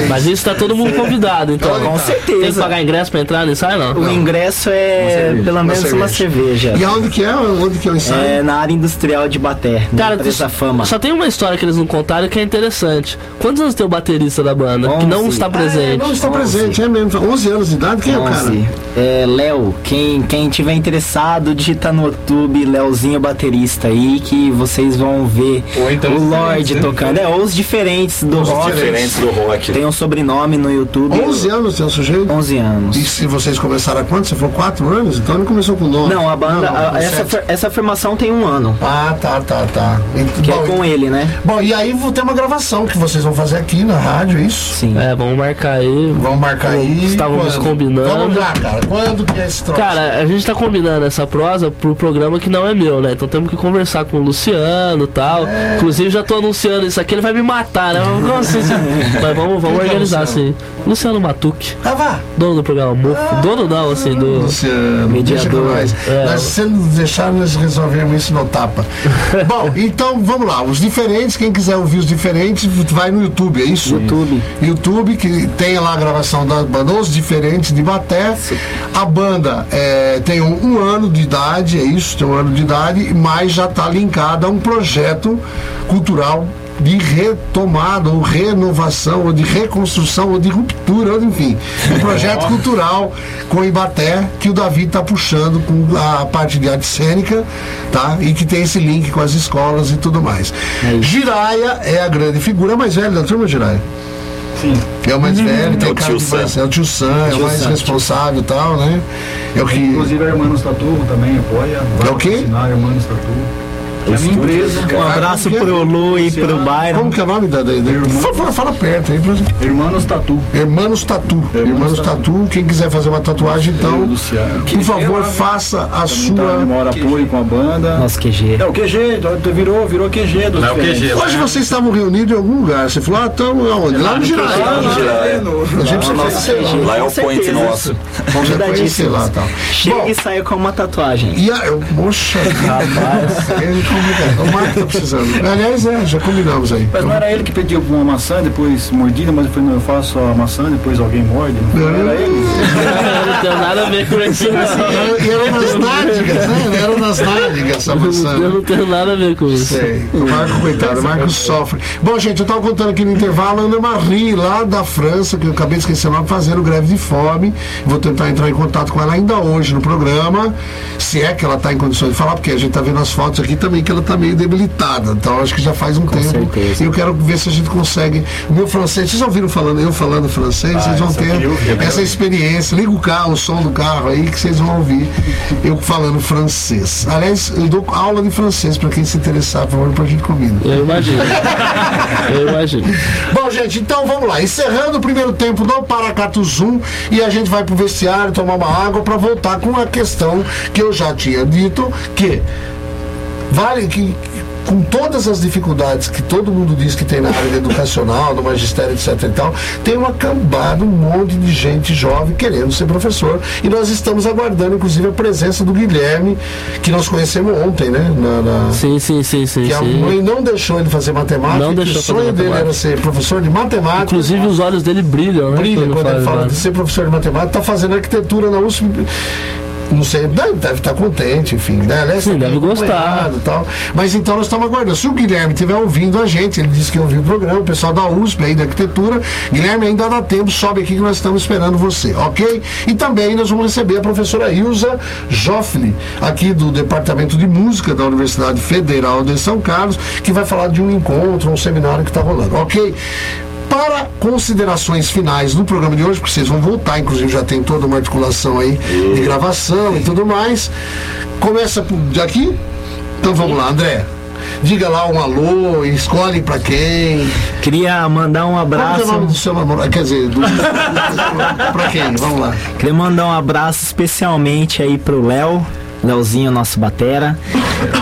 Mas isso tá todo mundo convidado, então. Com Com Tem que certeza. pagar ingresso pra entrar nisso aí, não? O ingresso é pelo menos uma cerveja. E aonde que é? Onde que é o ensaio? É na área industrial de Baté, na Cara, isso- Fama. só tem uma história que eles não contaram que é interessante. Quantos anos tem o baterista da banda? Que não Onze. está Ah, presente. não está presente, é mesmo. 11 anos de idade? Quem é o cara? 11. É, Léo, quem, quem tiver interessado, digita no YouTube Léozinho Baterista aí que vocês vão ver então o os Lorde né? tocando. É, ou os diferentes do rock. Diferentes do rock. Tem um sobrenome no YouTube. 11 anos tem o sujeito? 11 anos. E se vocês começaram há quanto? Você falou 4 anos? Então ele começou com 9. Não, a banda, Não, a- com essa, essa formação tem um ano. Ah, tá, tá, tá. Que bom, é com ele, né? Bom, e aí vou ter uma gravação que vocês vão fazer aqui na rádio, é isso? Sim. É, vamos marcar aí. Vamos marcar aí. Estávamos Quando? combinando. Vamos lá, cara. Quando que é esse troço? Cara, a gente tá combinando essa prosa pro programa que não é meu, né? Então temos que conversar com o Luciano e tal. É. Inclusive já tô anunciando isso aqui, ele vai me matar, né? Mas, vamos, vamos é organizar Luciano? assim. Luciano Matuque, Ah, vá. dono do programa Mofo. Dono não, assim, do. Luciano, Mediador. nós. É. Nós, se não deixar, nós resolvemos isso no tapa. Bom, então vamos lá. Os diferentes, quem quiser ouvir os diferentes, vai no YouTube, é isso? YouTube. YouTube, que tem lá a gravação da banda Os Diferentes de Baté. A banda é, tem um, um ano de idade, é isso, tem um ano de idade, mas já está linkada a um projeto cultural de retomada, ou renovação, ou de reconstrução, ou de ruptura, ou enfim. Um projeto cultural com o Ibaté, que o Davi está puxando com a parte de arte cênica, tá? E que tem esse link com as escolas e tudo mais. Jiraya é a grande figura, é mais velha da turma, Jiraya? Sim. É o mais velho, É tem o cara tio de Sam. É o tio Sam, é o mais responsável e tal, né? É o que. Inclusive a Hermanos Tatu também apoia. É o quê? a Hermanos Tatu. É a minha empresa. Um abraço que é? pro Lu e pro Byron. Como que é o nome da. da, da... Fala, fala, fala perto aí, pra... Hermanos Tatu. Hermanos Tatu. Hermanos Tatu, quem quiser fazer uma tatuagem, então, por favor, faça a Tá, sua. maior apoio com a banda. Nosso QG. É o QG, virou, virou QG do Não é o QG, Hoje vocês estavam reunidos em algum lugar. Você falou, ah, estamos aonde? Lá no Girai. Lá no Girai. A gente precisa lá. Lá é o point nosso. Conhecer lá, tal. Chega e saia com uma tatuagem. E a. Poxa, rapaz, O Marco tá precisando. Aliás, é, já combinamos aí. Mas não era ele que pediu uma maçã, depois mordida, mas eu falei, não, eu faço a maçã, depois alguém morde. Não, não era ele. Não tem nada a ver com isso, não. E era nas nádegas, né? Era nas nádegas essa maçã. Eu não tenho nada a ver com isso. Sei. O Marco, coitado, o Marco sofre. Bom, gente, eu tava contando aqui no intervalo, a Ana Marie, lá da França, que eu acabei de esquecer o nome, fazendo greve de fome. Vou tentar entrar em contato com ela ainda hoje no programa, se é que ela tá em condições de falar, porque a gente tá vendo as fotos aqui também que ela tá meio debilitada. Então acho que já faz um tempo. certeza. E eu quero ver se a gente consegue. O meu francês, vocês ouviram falando, eu falando francês, vocês vão ter essa experiência. Liga o carro, o som do carro aí, que vocês vão ouvir eu falando francês. Aliás, eu dou aula de francês para quem se interessar, por favor, pra gente combina. Eu imagino. Eu imagino. Bom, gente, então vamos lá. Encerrando o primeiro tempo do Paracatu Zoom e a gente vai pro vestiário tomar uma água para voltar com a questão que eu já tinha dito, que vale que com todas as dificuldades que todo mundo diz que tem na área educacional, no magistério, etc e tal, tem uma cambada, um monte de gente jovem querendo ser professor e nós estamos aguardando, inclusive, a presença do Guilherme, que nós conhecemos ontem, né? Na, na- Sim, sim, sim, sim. que a sim. mãe não deixou ele fazer matemática, Não deixou o sonho dele matemática. era ser professor de matemática. Inclusive os olhos dele brilham, né? brilha quando ele faz fala de ser professor de matemática, está fazendo arquitetura na USP. Não sei, deve, deve estar contente, enfim. Né? Aliás, Sim, tá deve gostar. e Tal. Mas então nós estamos aguardando. Se o Guilherme estiver ouvindo a gente, ele disse que ouviu o programa, o pessoal da USP aí da arquitetura, Guilherme ainda dá tempo, sobe aqui que nós estamos esperando você, ok? E também nós vamos receber a professora Ilza Joffre, aqui do Departamento de Música da Universidade Federal de São Carlos, que vai falar de um encontro, um seminário que está rolando, ok? Para considerações finais do programa de hoje, porque vocês vão voltar, inclusive já tem toda uma articulação aí de gravação e tudo mais. Começa por- daqui? Então vamos lá, André. Diga lá um alô, escolhe pra quem. Queria mandar um Qual que é o abraço. nome do seu namorado? Quer dizer, do, pra quem? Vamos lá. Queria mandar um abraço especialmente aí pro Léo, Léozinho, nosso batera,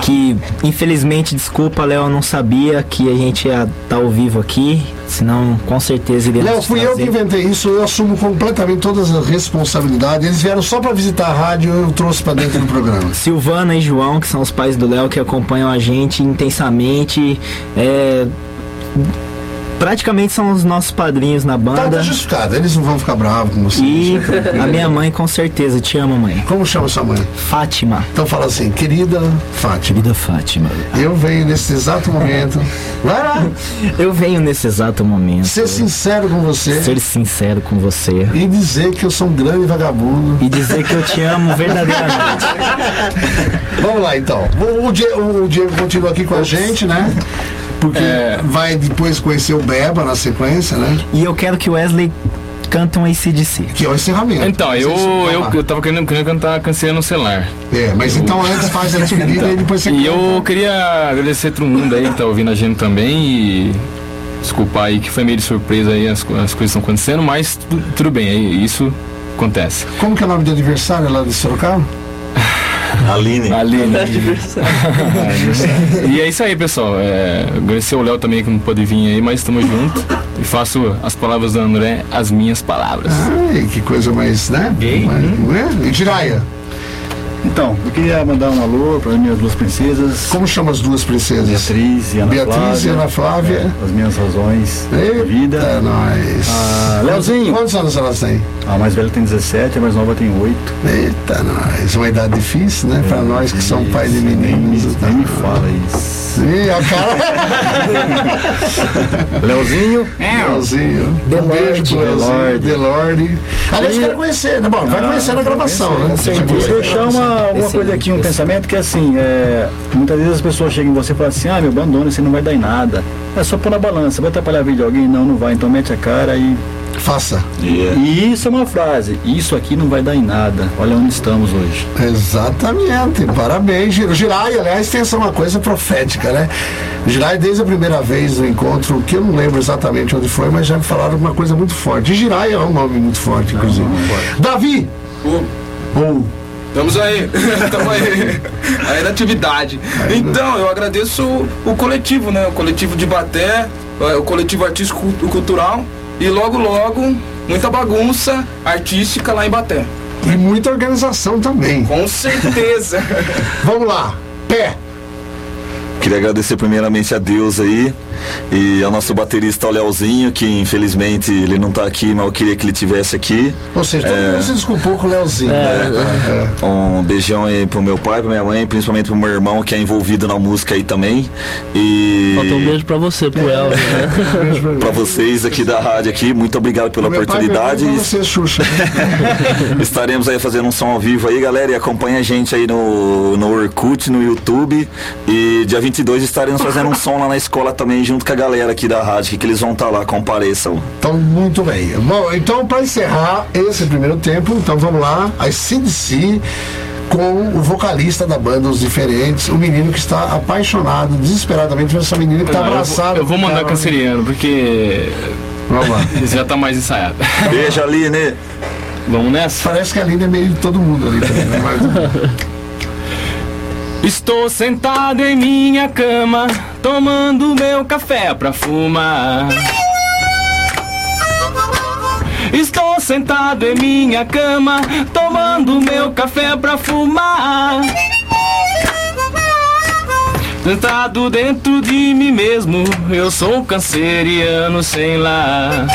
que infelizmente, desculpa, Léo, eu não sabia que a gente ia estar ao vivo aqui, senão com certeza iria Léo, fui eu que inventei isso, eu assumo completamente todas as responsabilidades. Eles vieram só pra visitar a rádio, eu trouxe pra dentro do programa. Silvana e João, que são os pais do Léo, que acompanham a gente intensamente. É, praticamente são os nossos padrinhos na Tá, banda. tá justificado, eles não vão ficar bravos com você. E a minha mãe, com certeza, te amo, mãe. Como chama sua mãe? Fátima. Então fala assim, querida Fátima, Querida Fátima. eu venho nesse exato momento. Vai lá, Eu venho nesse exato momento. ser sincero com você ser sincero com você. e dizer que eu sou um grande vagabundo. E dizer que eu te amo verdadeiramente. Vamos lá então. O Diego, o Diego continua aqui com a gente, né? Porque vai depois conhecer o Beba na sequência, né? E eu quero que o Wesley cante um ACDC. Que é o encerramento. Então, eu, vamos eu, lá. eu tava querendo, querendo cantar a canção no celular. É, mas então antes faz a despedida e depois você E canta. eu queria agradecer todo mundo aí que tá ouvindo a gente também e desculpar aí que foi meio de surpresa aí as, as coisas estão acontecendo, mas tu- tudo bem, aí isso acontece. Como que é o nome do adversário lá de Sorocaba? Aline. Aline. e é isso aí, pessoal. É, agradecer o Léo também que não pôde vir aí, mas estamos juntos. E faço as palavras do André as minhas palavras. Ai, que coisa mais, né? Mais, não é? E Jiraya, Então, eu queria mandar um alô para minhas duas princesas, como chama as duas princesas? Beatriz e Ana Beatriz Flávia. e Ana Flávia. É, as minhas razões de Eita, vida. nós. Ah, Leozinho. Quantos anos elas têm? A mais velha tem 17, a mais nova tem 8. Eita, nós. Uma idade difícil, né? Pra nós que somos pais de Nem me, meninos. nem me fala isso. Sim, a cara. Leozinho. Leozinho. Um beijo pro Leozinho. Delorde. Delorde. Aliás, quero conhecer, né? Bom, vai conhecer na gravação, né? Deixar uma, uma coisa aqui, um pensamento que é assim, é, muitas vezes as pessoas chegam em você e falam assim, ah, meu abandono, você não vai dar em nada. É só pôr na balança, vai atrapalhar a vida de alguém? Não, não vai, então mete a cara e. Faça. Yeah. E isso é uma frase, isso aqui não vai dar em nada. Olha onde estamos hoje. Exatamente, parabéns, Giro. Girai, aliás, tem essa uma coisa profética, né? Girai, desde a primeira vez do encontro, que eu não lembro exatamente onde foi, mas já me falaram uma coisa muito forte. E Girai é um nome muito forte, inclusive. Davi! Ou. Estamos aí, estamos aí, aí na atividade. Então, eu agradeço o, o coletivo, né? O coletivo de Baté, eh, o coletivo artístico cultural e logo, logo, muita bagunça artística lá em Baté. E muita organização também. Com certeza. Vamos lá, pé. Queria agradecer primeiramente a Deus aí e ao nosso baterista o Leozinho, que infelizmente ele não tá aqui, mas eu queria que ele tivesse aqui. Ou seja, todo mundo se desculpou com o Leozinho. né? É. Um beijão aí pro meu pai, pra minha mãe, principalmente pro meu irmão que é envolvido na música aí também. E Falta um beijo pra você, pro Elvin, né? pra vocês aqui da rádio aqui, muito obrigado pela Meu pai oportunidade. perguntou você, Xuxa. Estaremos aí fazendo um som ao vivo aí, galera, e acompanha a gente aí no, no Orkut, no YouTube. E dia 22 estaremos fazendo um som lá na escola também, junto com a galera aqui da rádio, que eles vão estar lá, compareçam. Então, muito bem. Bom, então, para encerrar esse primeiro tempo, então vamos lá, a CDC com o vocalista da banda Os Diferentes, o menino que está apaixonado desesperadamente por essa menina que está eu vou- abraçada. eu vou mandar Cara, canceriano, porque Vamos lá. já tá mais ensaiado. Beijo, Aline! Vamos nessa? Parece que a Aline é meio de todo mundo ali também, né? Mas- Estou sentado em minha cama, tomando meu café pra fumar. Estou sentado em minha cama, tomando meu café pra fumar. Sentado dentro de mim mesmo, eu sou canceriano sem lá.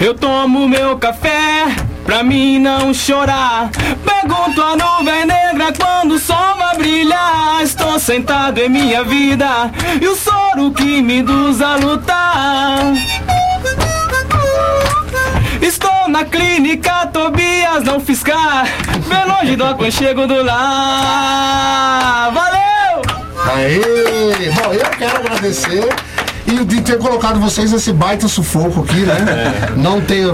Eu tomo meu café pra mim não chorar. Pergunto a nuvem negra quando o sol vai brilhar. Estou sentado em minha vida e o soro que me induz a lutar. Estou na clínica Tobias, não fiscar. Bem longe do aconchego do lar. Valeu! Aê! Bom, eu quero agradecer E de ter colocado vocês nesse baita sufoco aqui, né? Não, ter,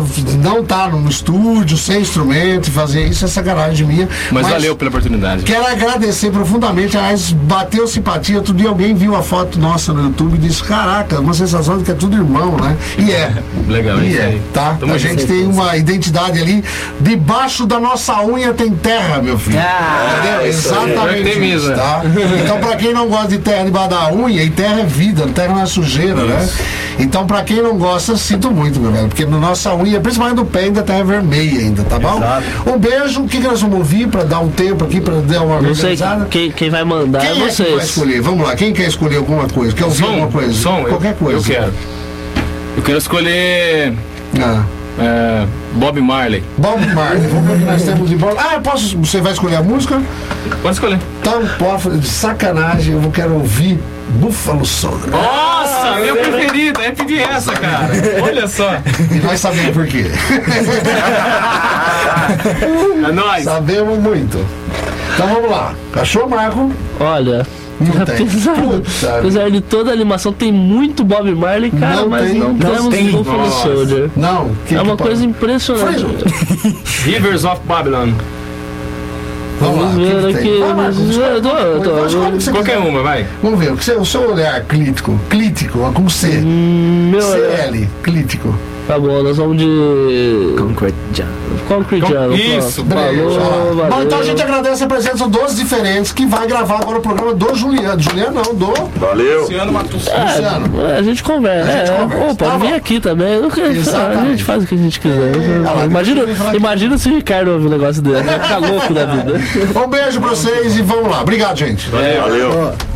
não tá no estúdio, sem instrumento, fazer isso é sacanagem minha. Mas, valeu pela oportunidade. Quero agradecer profundamente, aliás, bateu simpatia. Outro dia alguém viu a foto nossa no YouTube e disse: Caraca, uma sensação de que é tudo irmão, né? E é. Legal, E isso é, tá? Tamo a gente junto. tem uma identidade ali. Debaixo da nossa unha tem terra, meu filho. Entendeu? Exatamente. Isso, tá? Então, pra quem não gosta de terra debaixo da unha, e terra é vida, terra não é sujeira, né? Então, pra quem não gosta, sinto muito, meu velho. Porque na nossa unha, principalmente do pé, ainda é vermelha ainda, tá bom? Um beijo. O que, que nós vamos ouvir pra dar um tempo aqui, pra dar uma Não sei organizada? quem, quem vai mandar Quem é é que vai vocês. escolher? Vamos lá, quem quer escolher alguma coisa? Quer ouvir Som, alguma coisa? som, eu- Qualquer coisa. Eu quero. Eu quero escolher Ah. é, Bob Marley. Bob Marley, vamos ver que nós temos de Bob. Ah, eu posso. Você vai escolher a música? Pode escolher. Então, de sacanagem, eu quero ouvir Buffalo Soldier. Nossa, meu preferido. É pedir essa, cara. Olha só. E nós sabemos por quê. É nóis. Sabemos muito. Então vamos lá. Achou, Marco? Olha, apesar, Puta apesar de toda a animação, tem muito Bob Marley, cara, Não mas tem, não, não temos tem. Buffalo. Soldier. Não. que É que uma pode- coisa impressionante. Rivers of Babylon. Vamos lá. Vamos o que ver que aqui. qualquer uma, vai. Vamos ver, o, que você- o seu olhar crítico, crítico, com C. Meu, CL, crítico. Tá bom, nós vamos de. Concrete Jungle. Concrete Jungle. isso, ó. valeu. Bom, então a gente agradece a presença dos diferentes que vai gravar agora o programa do Juliano. Juliano não, do Valeu. Luciano Matus. Luciano. É, a gente conversa. A gente é, conversa. Pode Tá vir bom. aqui também. Exatamente. A gente faz o que a gente quiser. lá, imagina, imagina se o Ricardo ouvir um negócio dele. Vai ficar louco da vida. Um beijo pra vocês e vamos lá. Obrigado, gente. Valeu. Paracatuzum,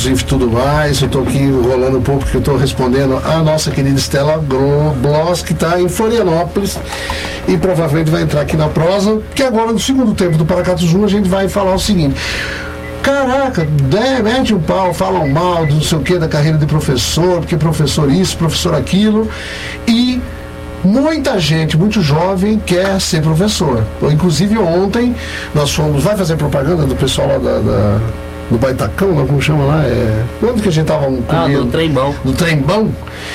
cantos e tudo mais. Eu tô aqui enrolando um pouco porque eu tô respondendo a nossa querida Estela Bloss, que tá em Florianópolis e provavelmente vai entrar aqui na prosa, que agora no segundo tempo do Paracatuzum a gente vai falar o seguinte. Caraca, né, mete um pau, falam mal do não sei o que da carreira de professor, porque professor isso, professor aquilo. E muita gente, muito jovem, quer ser professor. Inclusive ontem nós fomos, vai fazer propaganda do pessoal lá da, da- do Baitacão, não, como chama lá? É, onde que a gente tava Ah, comendo? do trembão. do trembão.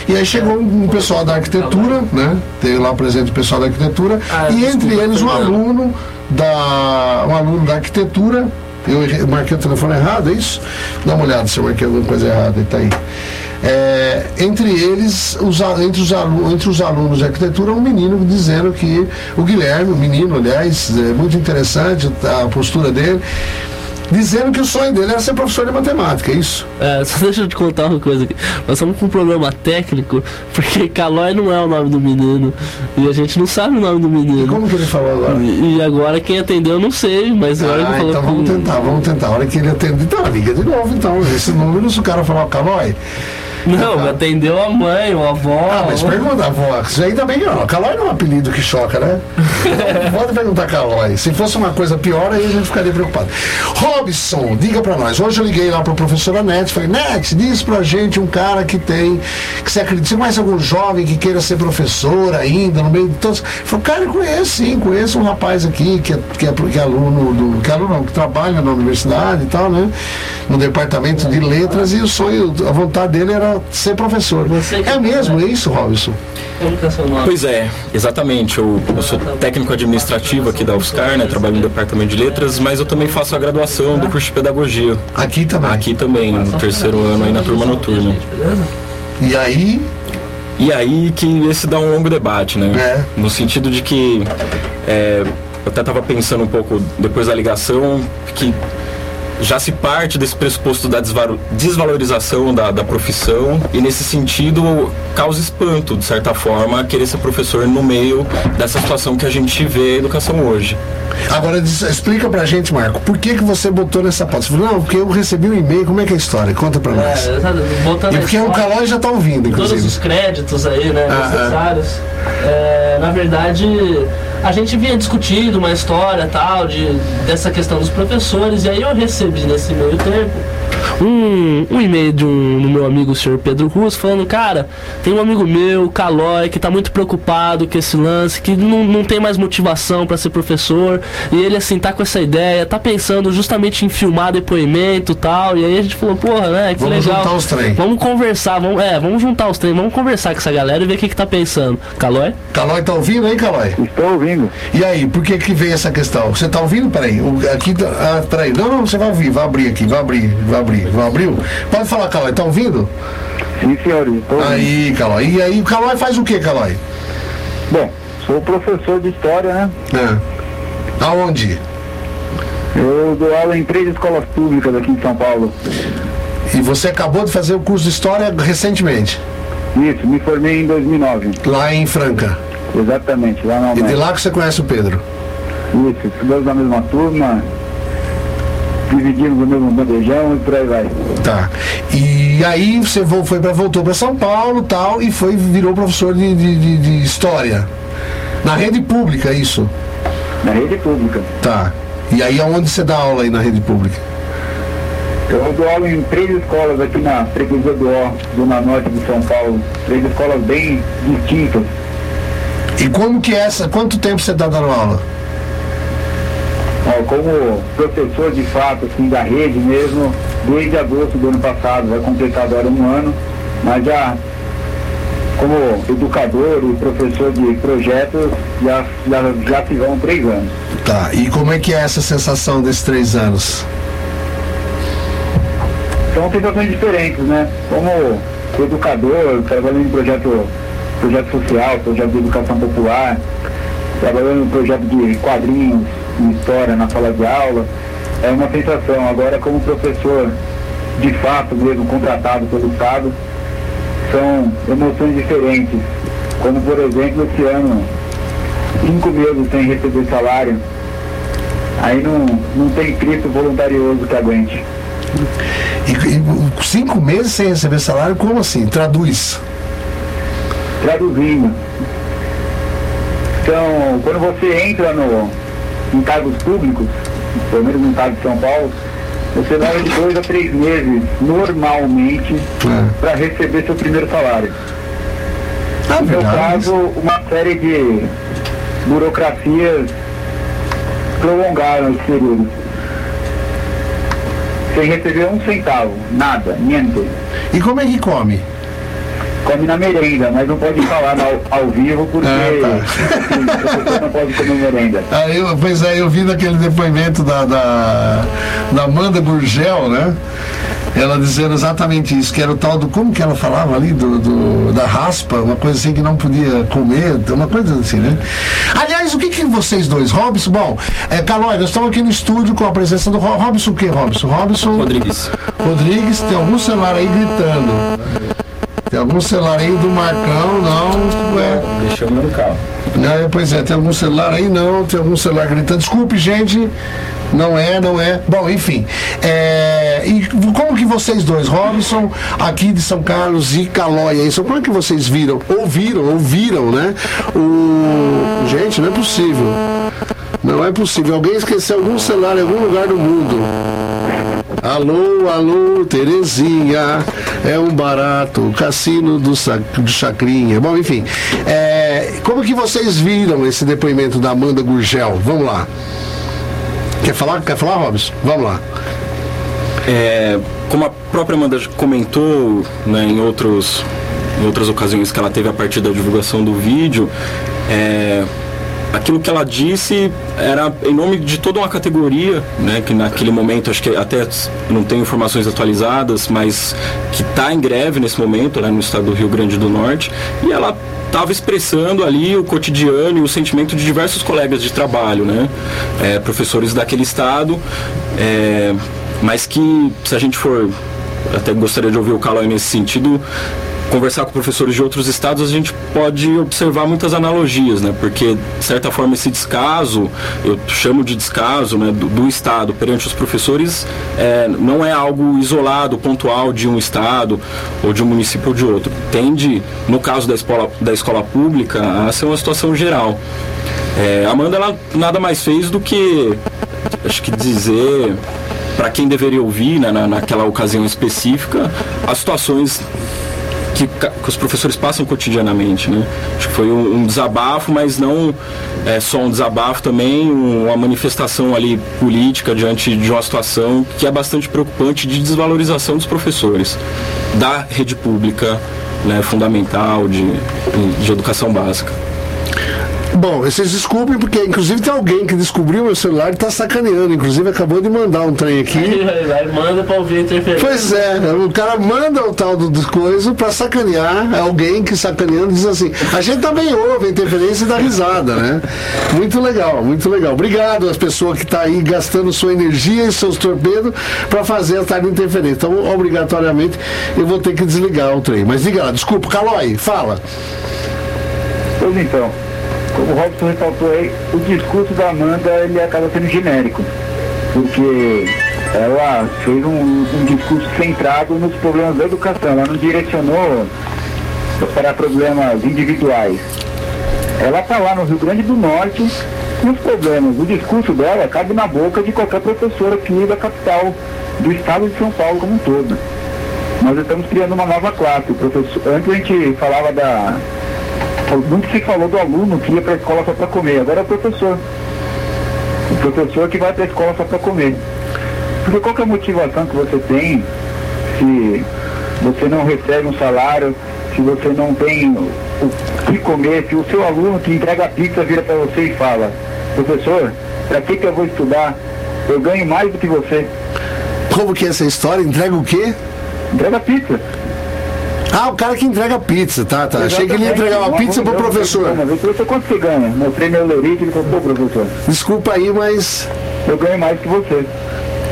E aí chegou um pessoal da arquitetura, né? Teve lá presente o pessoal da arquitetura, Ah, e desculpa, entre eles um aluno da. um aluno da arquitetura. Eu marquei o telefone errado, é isso? Dá uma olhada se eu marquei alguma coisa errada, ele tá aí. É, entre eles, os, entre, os alunos, entre os alunos de arquitetura, um menino dizendo que o Guilherme, o menino, aliás, é muito interessante a postura dele, dizendo que o sonho dele era ser professor de matemática, é isso? É, só deixa eu te contar uma coisa aqui. Nós estamos com um problema técnico, porque Calói não é o nome do menino. E a gente não sabe o nome do menino. Como que ele falou agora? E, e agora quem atendeu eu não sei, mas Ah, falou então vamos tentar, vamos tentar. A hora que ele atender, então liga de novo, então. Esse número, se o cara falar o Calói. Não, atendeu a mãe, a avó. Ah, mas pergunta, avó, isso ainda bem que não. Calói não é um apelido que choca, né? Pode perguntar Calói. Se fosse uma coisa pior, aí a gente ficaria preocupado. Robson, diga pra nós. Hoje eu liguei lá pra professora Net, falei, Net, diz pra gente um cara que tem, que você acredita, você conhece algum jovem que queira ser professor ainda, no meio de todos. Falou, cara, eu conheço sim, conheço um rapaz aqui que é, que é, que é aluno do. Que é aluno não, que trabalha na universidade e tal, né? No departamento de letras e o sonho, a vontade dele era ser professor. É mesmo, é isso, Robson? Pois é, exatamente. Eu, eu sou técnico administrativo aqui da UFSCar, né? Trabalho no departamento de letras, mas eu também faço a graduação do curso de pedagogia. Aqui também? Aqui também, no terceiro ano aí na turma noturna. E aí? E aí que esse dá um longo debate, né? É. No sentido de que é, eu até tava pensando um pouco depois da ligação que já se parte desse pressuposto da desvalo- desvalorização da, da profissão e nesse sentido causa espanto, de certa forma, querer ser professor no meio dessa situação que a gente vê a educação hoje. Agora diz- explica pra gente, Marco, por que, que você botou nessa pauta? Você falou, não, porque eu recebi um e-mail, como é que é a história? Conta pra nós. É, sabe, botando E porque o Calói já tá ouvindo, todos inclusive. os créditos aí, né, Ah, necessários. É, na verdade, a gente vinha discutindo uma história tal de dessa questão dos professores e aí eu recebi nesse meio tempo um, um e-mail de um do meu amigo o senhor Pedro Russo falando, cara, tem um amigo meu, Calói, que tá muito preocupado com esse lance, que não, não tem mais motivação para ser professor, e ele assim tá com essa ideia, tá pensando justamente em filmar depoimento e tal, e aí a gente falou, porra, né, que Vamos legal. juntar os trem. Vamos conversar, vamos, é, vamos juntar os trem, vamos conversar com essa galera e ver o que que tá pensando. Calói? Calói tá ouvindo aí, Calói? Estou ouvindo. E aí, por que que veio essa questão? Você tá ouvindo? Peraí, aqui, tá- ah, peraí, não, não, você vai ouvir, vai abrir aqui, vai abrir, vai abrir, vai abrir. Pode falar, Calói, tá ouvindo? Sim, senhor. Aí, Calói, e aí, o Calói faz o que, Calói? Bom, sou professor de história, né? É. Aonde? Eu dou aula em três escolas públicas aqui em São Paulo. E você acabou de fazer o curso de História recentemente? Isso, me formei em 2009. Lá em Franca. Exatamente, lá na E de lá que você conhece o Pedro? Isso, estudamos na mesma turma, dividimos o mesmo bandejão e por aí vai. Tá. E aí você vo- foi pra, voltou para São Paulo tal e foi virou professor de, de, de- história. Na rede pública, isso. Na rede pública. Tá. E aí aonde você dá aula aí na rede pública? Eu dou aula em três escolas aqui na freguesia do Ó, Zona Norte de São Paulo. Três escolas bem distintas. E como que é essa? Quanto tempo você tá dando aula? Ó, como professor de fato, assim, da rede mesmo, desde agosto do ano passado, vai completar agora um ano, mas já como educador e professor de projetos, já, já, já se vão três anos. Tá. E como é que é essa sensação desses três anos? São sensações diferentes, né? Como educador, trabalhando em projeto, projeto social, projeto de educação popular, trabalhando em projeto de quadrinhos, de história na sala de aula, é uma sensação. Agora como professor de fato mesmo, contratado pelo Estado, são emoções diferentes. Como por exemplo esse ano, cinco meses sem receber salário, Aí não, não tem Cristo voluntarioso que aguente. E, e cinco meses sem receber salário, como assim? Traduz. Traduzindo. Então, quando você entra no, em cargos públicos, pelo menos no estado de São Paulo, você leva de dois a três meses, normalmente, para receber seu primeiro salário. Ah, no meu caso, uma série de burocracias prolongaram esse período. Sem receber um centavo, nada, niente. E como é que come? Come na merenda, mas não pode falar ao, ao vivo porque Ah, pessoa não pode comer merenda. Ah, eu, pois é, eu vi naquele depoimento da, da, da Amanda Gurgel, né? Ela dizendo exatamente isso, que era o tal do. Como que ela falava ali? Do, do- da raspa, uma coisa assim que não podia comer, uma coisa assim, né? Aliás, o que, que vocês dois, Robson, bom, é, Calói, nós estamos aqui no estúdio com a presença do Ro- Robson, o que, Robson? Robson. Rodrigues. Rodrigues, tem algum celular aí gritando. Tem algum celular aí do Marcão, não, ué. Deixou no carro. É, pois é, tem algum celular aí? Não, tem algum celular gritando. Desculpe, gente. Não é, não é. Bom, enfim. É, e como que vocês dois, Robson, aqui de São Carlos e Calói, aí, como é que vocês viram? Ouviram, ouviram, né? O... Gente, não é possível. Não é possível. Alguém esqueceu algum celular em algum lugar do mundo. Alô, alô, Terezinha, é um barato, cassino do, do Chacrinha. Bom, enfim, é, como que vocês viram esse depoimento da Amanda Gurgel? Vamos lá. Quer falar? Quer falar, Robson? Vamos lá. É, como a própria Amanda comentou né, em, outros, em outras ocasiões que ela teve a partir da divulgação do vídeo, é, aquilo que ela disse era em nome de toda uma categoria, né, que naquele momento, acho que até não tenho informações atualizadas, mas que está em greve nesse momento, né, no estado do Rio Grande do Norte, e ela estava expressando ali o cotidiano e o sentimento de diversos colegas de trabalho, né, é, professores daquele estado, é, mas que se a gente for, até gostaria de ouvir o Calói nesse sentido, conversar com professores de outros estados, a gente pode observar muitas analogias, né? Porque, de certa forma, esse descaso, eu chamo de descaso né, do, do Estado perante os professores, é, não é algo isolado, pontual de um estado ou de um município ou de outro. Tende, no caso da escola, da escola pública, a ser uma situação geral. É, Amanda, ela nada mais fez do que, acho que dizer para quem deveria ouvir né, na, naquela ocasião específica as situações que, que os professores passam cotidianamente, né? Acho que foi um, um desabafo, mas não é só um desabafo, também um- uma manifestação ali política diante de uma situação que é bastante preocupante de desvalorização dos professores da rede pública, né, fundamental de, de educação básica. Bom, vocês desculpem, porque inclusive tem alguém que descobriu meu celular e tá sacaneando. Inclusive acabou de mandar um trem aqui. Vai, manda pra ouvir a interferência. Pois é, o cara manda o tal do, do coisa pra sacanear é alguém que sacaneando diz assim, a gente também ouve a interferência e dá risada, né? Muito legal, muito legal. Obrigado às pessoas que tá aí gastando sua energia e seus torpedos pra fazer a tarde de interferência. Então, obrigatoriamente, eu vou ter que desligar o trem. Mas diga lá, desculpa, Calói, fala. Pois então, como o Robson ressaltou aí, o discurso da Amanda ele acaba sendo genérico, porque ela fez um, um discurso centrado nos problemas da educação, ela não direcionou para problemas individuais. Ela está lá no Rio Grande do Norte com os problemas. O discurso dela cabe na boca de qualquer professora aqui da capital do estado de São Paulo como um todo. Nós estamos criando uma nova classe. O professor, antes a gente falava da, muito se falou do aluno que ia para a escola só para comer, agora é o professor. O professor que vai para a escola só para comer. Porque qual que é a motivação que você tem se você não recebe um salário, se você não tem o o que comer, se o seu aluno que entrega a pizza vira para você e fala, professor, para que, que eu vou estudar? Eu ganho mais do que você. Como que é essa história? Entrega o quê? Entrega pizza. Ah, o cara que entrega pizza, tá, tá. Achei que ele ia entregar uma pizza pro professor. Eu professor, quanto você ganha? Mostrei meu lerite, ele falou, pô, professor, Desculpa aí, mas. eu ganho mais que você.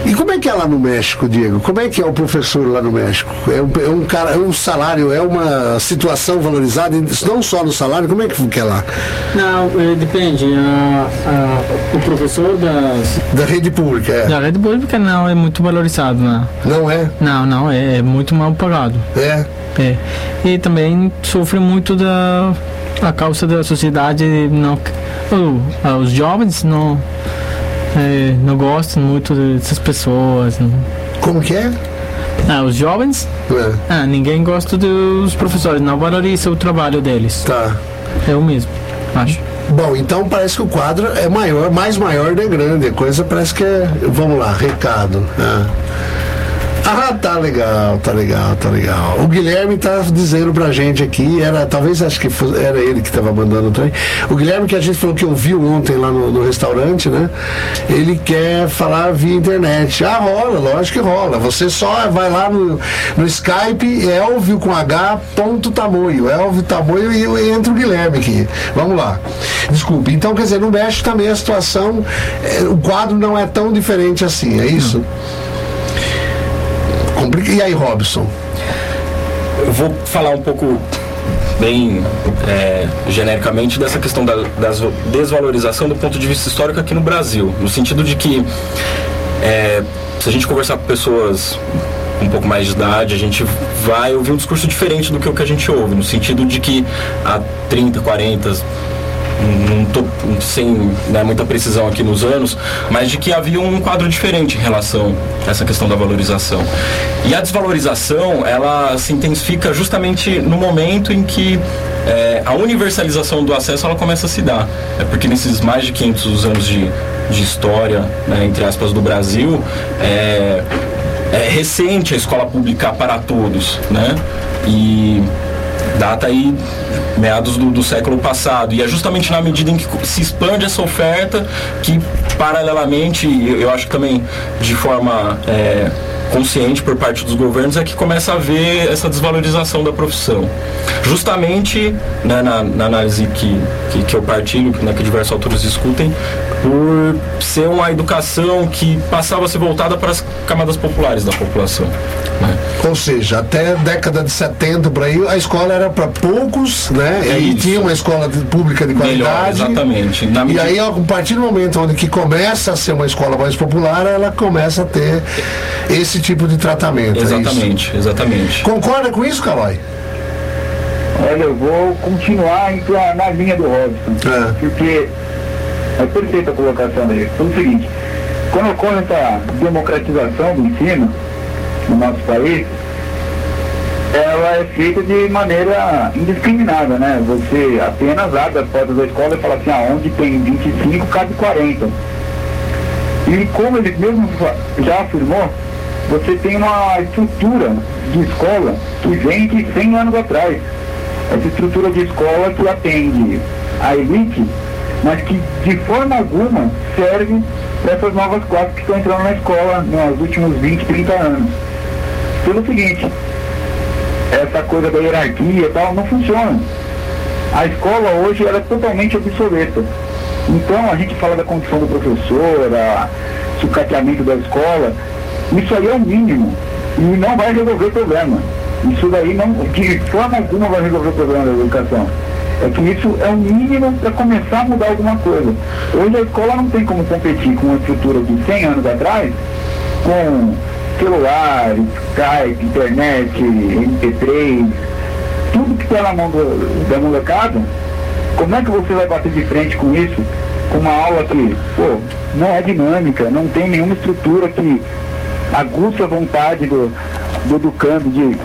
E como é que é lá no México, Diego? Como é que é o professor lá no México? É um, é um cara, é um salário, é uma situação valorizada, não só no salário, como é que é lá? Não, eh, depende. A- a- o professor das, Da rede pública, é. da rede pública não é muito valorizado, não. Não é? Não, não, é, é muito mal pagado. É? É. E também sofre muito da a causa da sociedade não os jovens não é, não gostam muito dessas pessoas. não. Como que é? Ah, os jovens? Ah, ninguém gosta dos professores, não valoriza o trabalho deles. Tá. Eu mesmo, acho. Bom, então parece que o quadro é maior, mais maior de grande. A coisa parece que é. Vamos lá, recado. Ah. Ah, tá legal, tá legal, tá legal. O Guilherme tá dizendo pra gente aqui, era, talvez acho que fo- era ele que tava mandando também. O Guilherme que a gente falou que ouviu ontem lá no, no restaurante, né? Ele quer falar via internet. Ah, rola, lógico que rola. Você só vai lá no, no Skype, Elvio com H, ponto tamoio. Elvio tamoio e, e entra o Guilherme aqui. Vamos lá. Desculpe. Então, quer dizer, no México também a situação, eh, o quadro não é tão diferente assim, é isso? Complica- E aí, Robson? Eu vou falar um pouco bem é, genericamente dessa questão da desvalorização do ponto de vista histórico aqui no Brasil, no sentido de que é, se a gente conversar com pessoas um pouco mais de idade, a gente vai ouvir um discurso diferente do que o que a gente ouve, no sentido de que há 30, 40, não estou sem né, muita precisão aqui nos anos, mas de que havia um quadro diferente em relação a essa questão da valorização. E a desvalorização, ela se intensifica justamente no momento em que é, a universalização do acesso ela começa a se dar. É porque nesses mais de 500 anos de, de história, né, entre aspas, do Brasil, é, é recente a escola pública para todos, né? E data aí meados do, do século passado. E é justamente na medida em que se expande essa oferta que, paralelamente, eu, eu acho que também de forma é, consciente por parte dos governos, é que começa a haver essa desvalorização da profissão. Justamente né, na, na análise que, que, que eu partilho, né, que diversos autores discutem, por ser uma educação que passava a ser voltada para as camadas populares da população. né? Ou seja, até a década de 70 por aí, a escola era para poucos, né? É e tinha uma escola pública de Melhor, qualidade. exatamente. Na E medida- aí, a partir do momento onde que começa a ser uma escola mais popular, ela começa a ter esse tipo de tratamento. é? Exatamente, exatamente. Concorda com isso, Calói? Olha, eu vou continuar na- linha do Robson. Porque é perfeita a colocação dele. Pelo seguinte, quando ocorre essa democratização do ensino no nosso país, ela é feita de maneira indiscriminada, né? Você apenas abre as portas da escola e fala assim, ah, onde tem 25, cabe 40. E como ele mesmo já afirmou, você tem uma estrutura de escola que vem de 100 anos atrás. Essa estrutura de escola que atende a elite, mas que de forma alguma serve para essas novas classes que estão entrando na escola nos últimos 20, 30 anos. Pelo seguinte, essa coisa da hierarquia e tal não funciona. A escola hoje ela é totalmente obsoleta. Então a gente fala da condição do professor, a sucateamento da escola, isso aí é o mínimo e não vai resolver o problema. Isso daí não, de forma alguma vai resolver o problema da educação. É que isso é o mínimo para começar a mudar alguma coisa. Hoje a escola não tem como competir com uma estrutura de 100 anos atrás, com celular, Skype, internet, MP3, tudo que está na mão do- da molecada, como é que você vai bater de frente com isso? Com uma aula que, pô, não é dinâmica, não tem nenhuma estrutura que aguça a vontade do, do educando de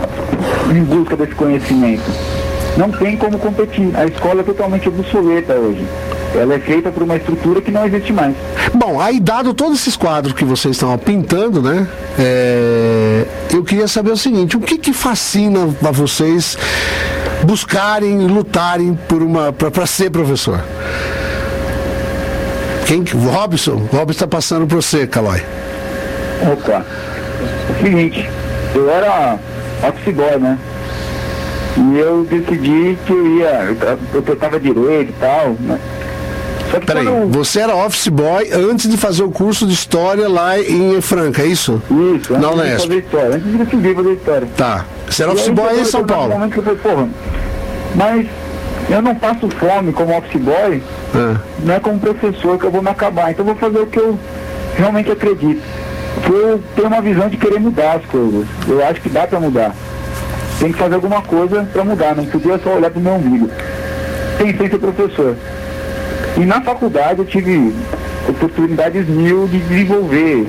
em busca desse conhecimento. Não tem como competir. A escola é totalmente obsoleta hoje. Ela é feita por uma estrutura que não existe mais. Bom, aí dado todos esses quadros que vocês estão pintando, né? é, eu queria saber o seguinte, o que que fascina a vocês buscarem, lutarem por uma para ser professor? Quem? que- Robson? Robson está passando para você, Calói. Opa. O seguinte, eu era office boy, né? E eu decidi que eu ia, eu tentava direito e tal, né? Peraí, você era office boy antes de fazer o curso de história lá em Franca, é isso? Isso, antes Não, de fazer história, antes de decidir fazer história. Tá. Você era E office boy em São Paulo. momento que eu falei, porra, mas eu não passo fome como office boy, É. não é como professor que eu vou me acabar. Então eu vou fazer o que eu realmente acredito. Porque tenho uma visão de querer mudar as coisas. Eu acho que dá pra mudar. Tem que fazer alguma coisa pra mudar, não podia só olhar pro meu umbigo. Pensei ser professor. E na faculdade eu tive oportunidades mil de desenvolver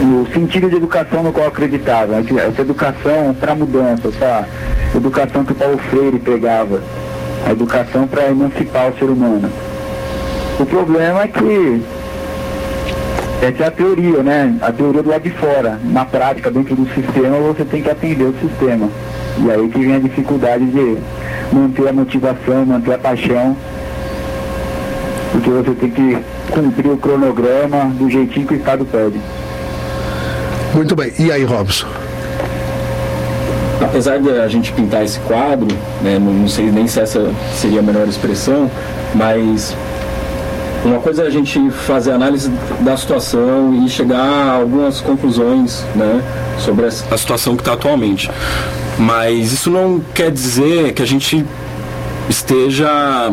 o sentido de educação no qual eu acreditava. Essa educação para mudança, essa educação que o Paulo Freire pegava. A educação para emancipar o ser humano. O problema é que essa é a teoria, né? A teoria do lado de fora. Na prática, dentro do sistema, você tem que atender o sistema. E aí que vem a dificuldade de manter a motivação, manter a paixão. Porque você tem que cumprir o cronograma do jeitinho que o Estado pede. Muito bem. E aí, Robson? apesar de a gente pintar esse quadro, né, não, não sei nem se essa seria a melhor expressão, mas uma coisa é a gente fazer análise da situação e chegar a algumas conclusões né, sobre a situação que está atualmente. Mas isso não quer dizer que a gente esteja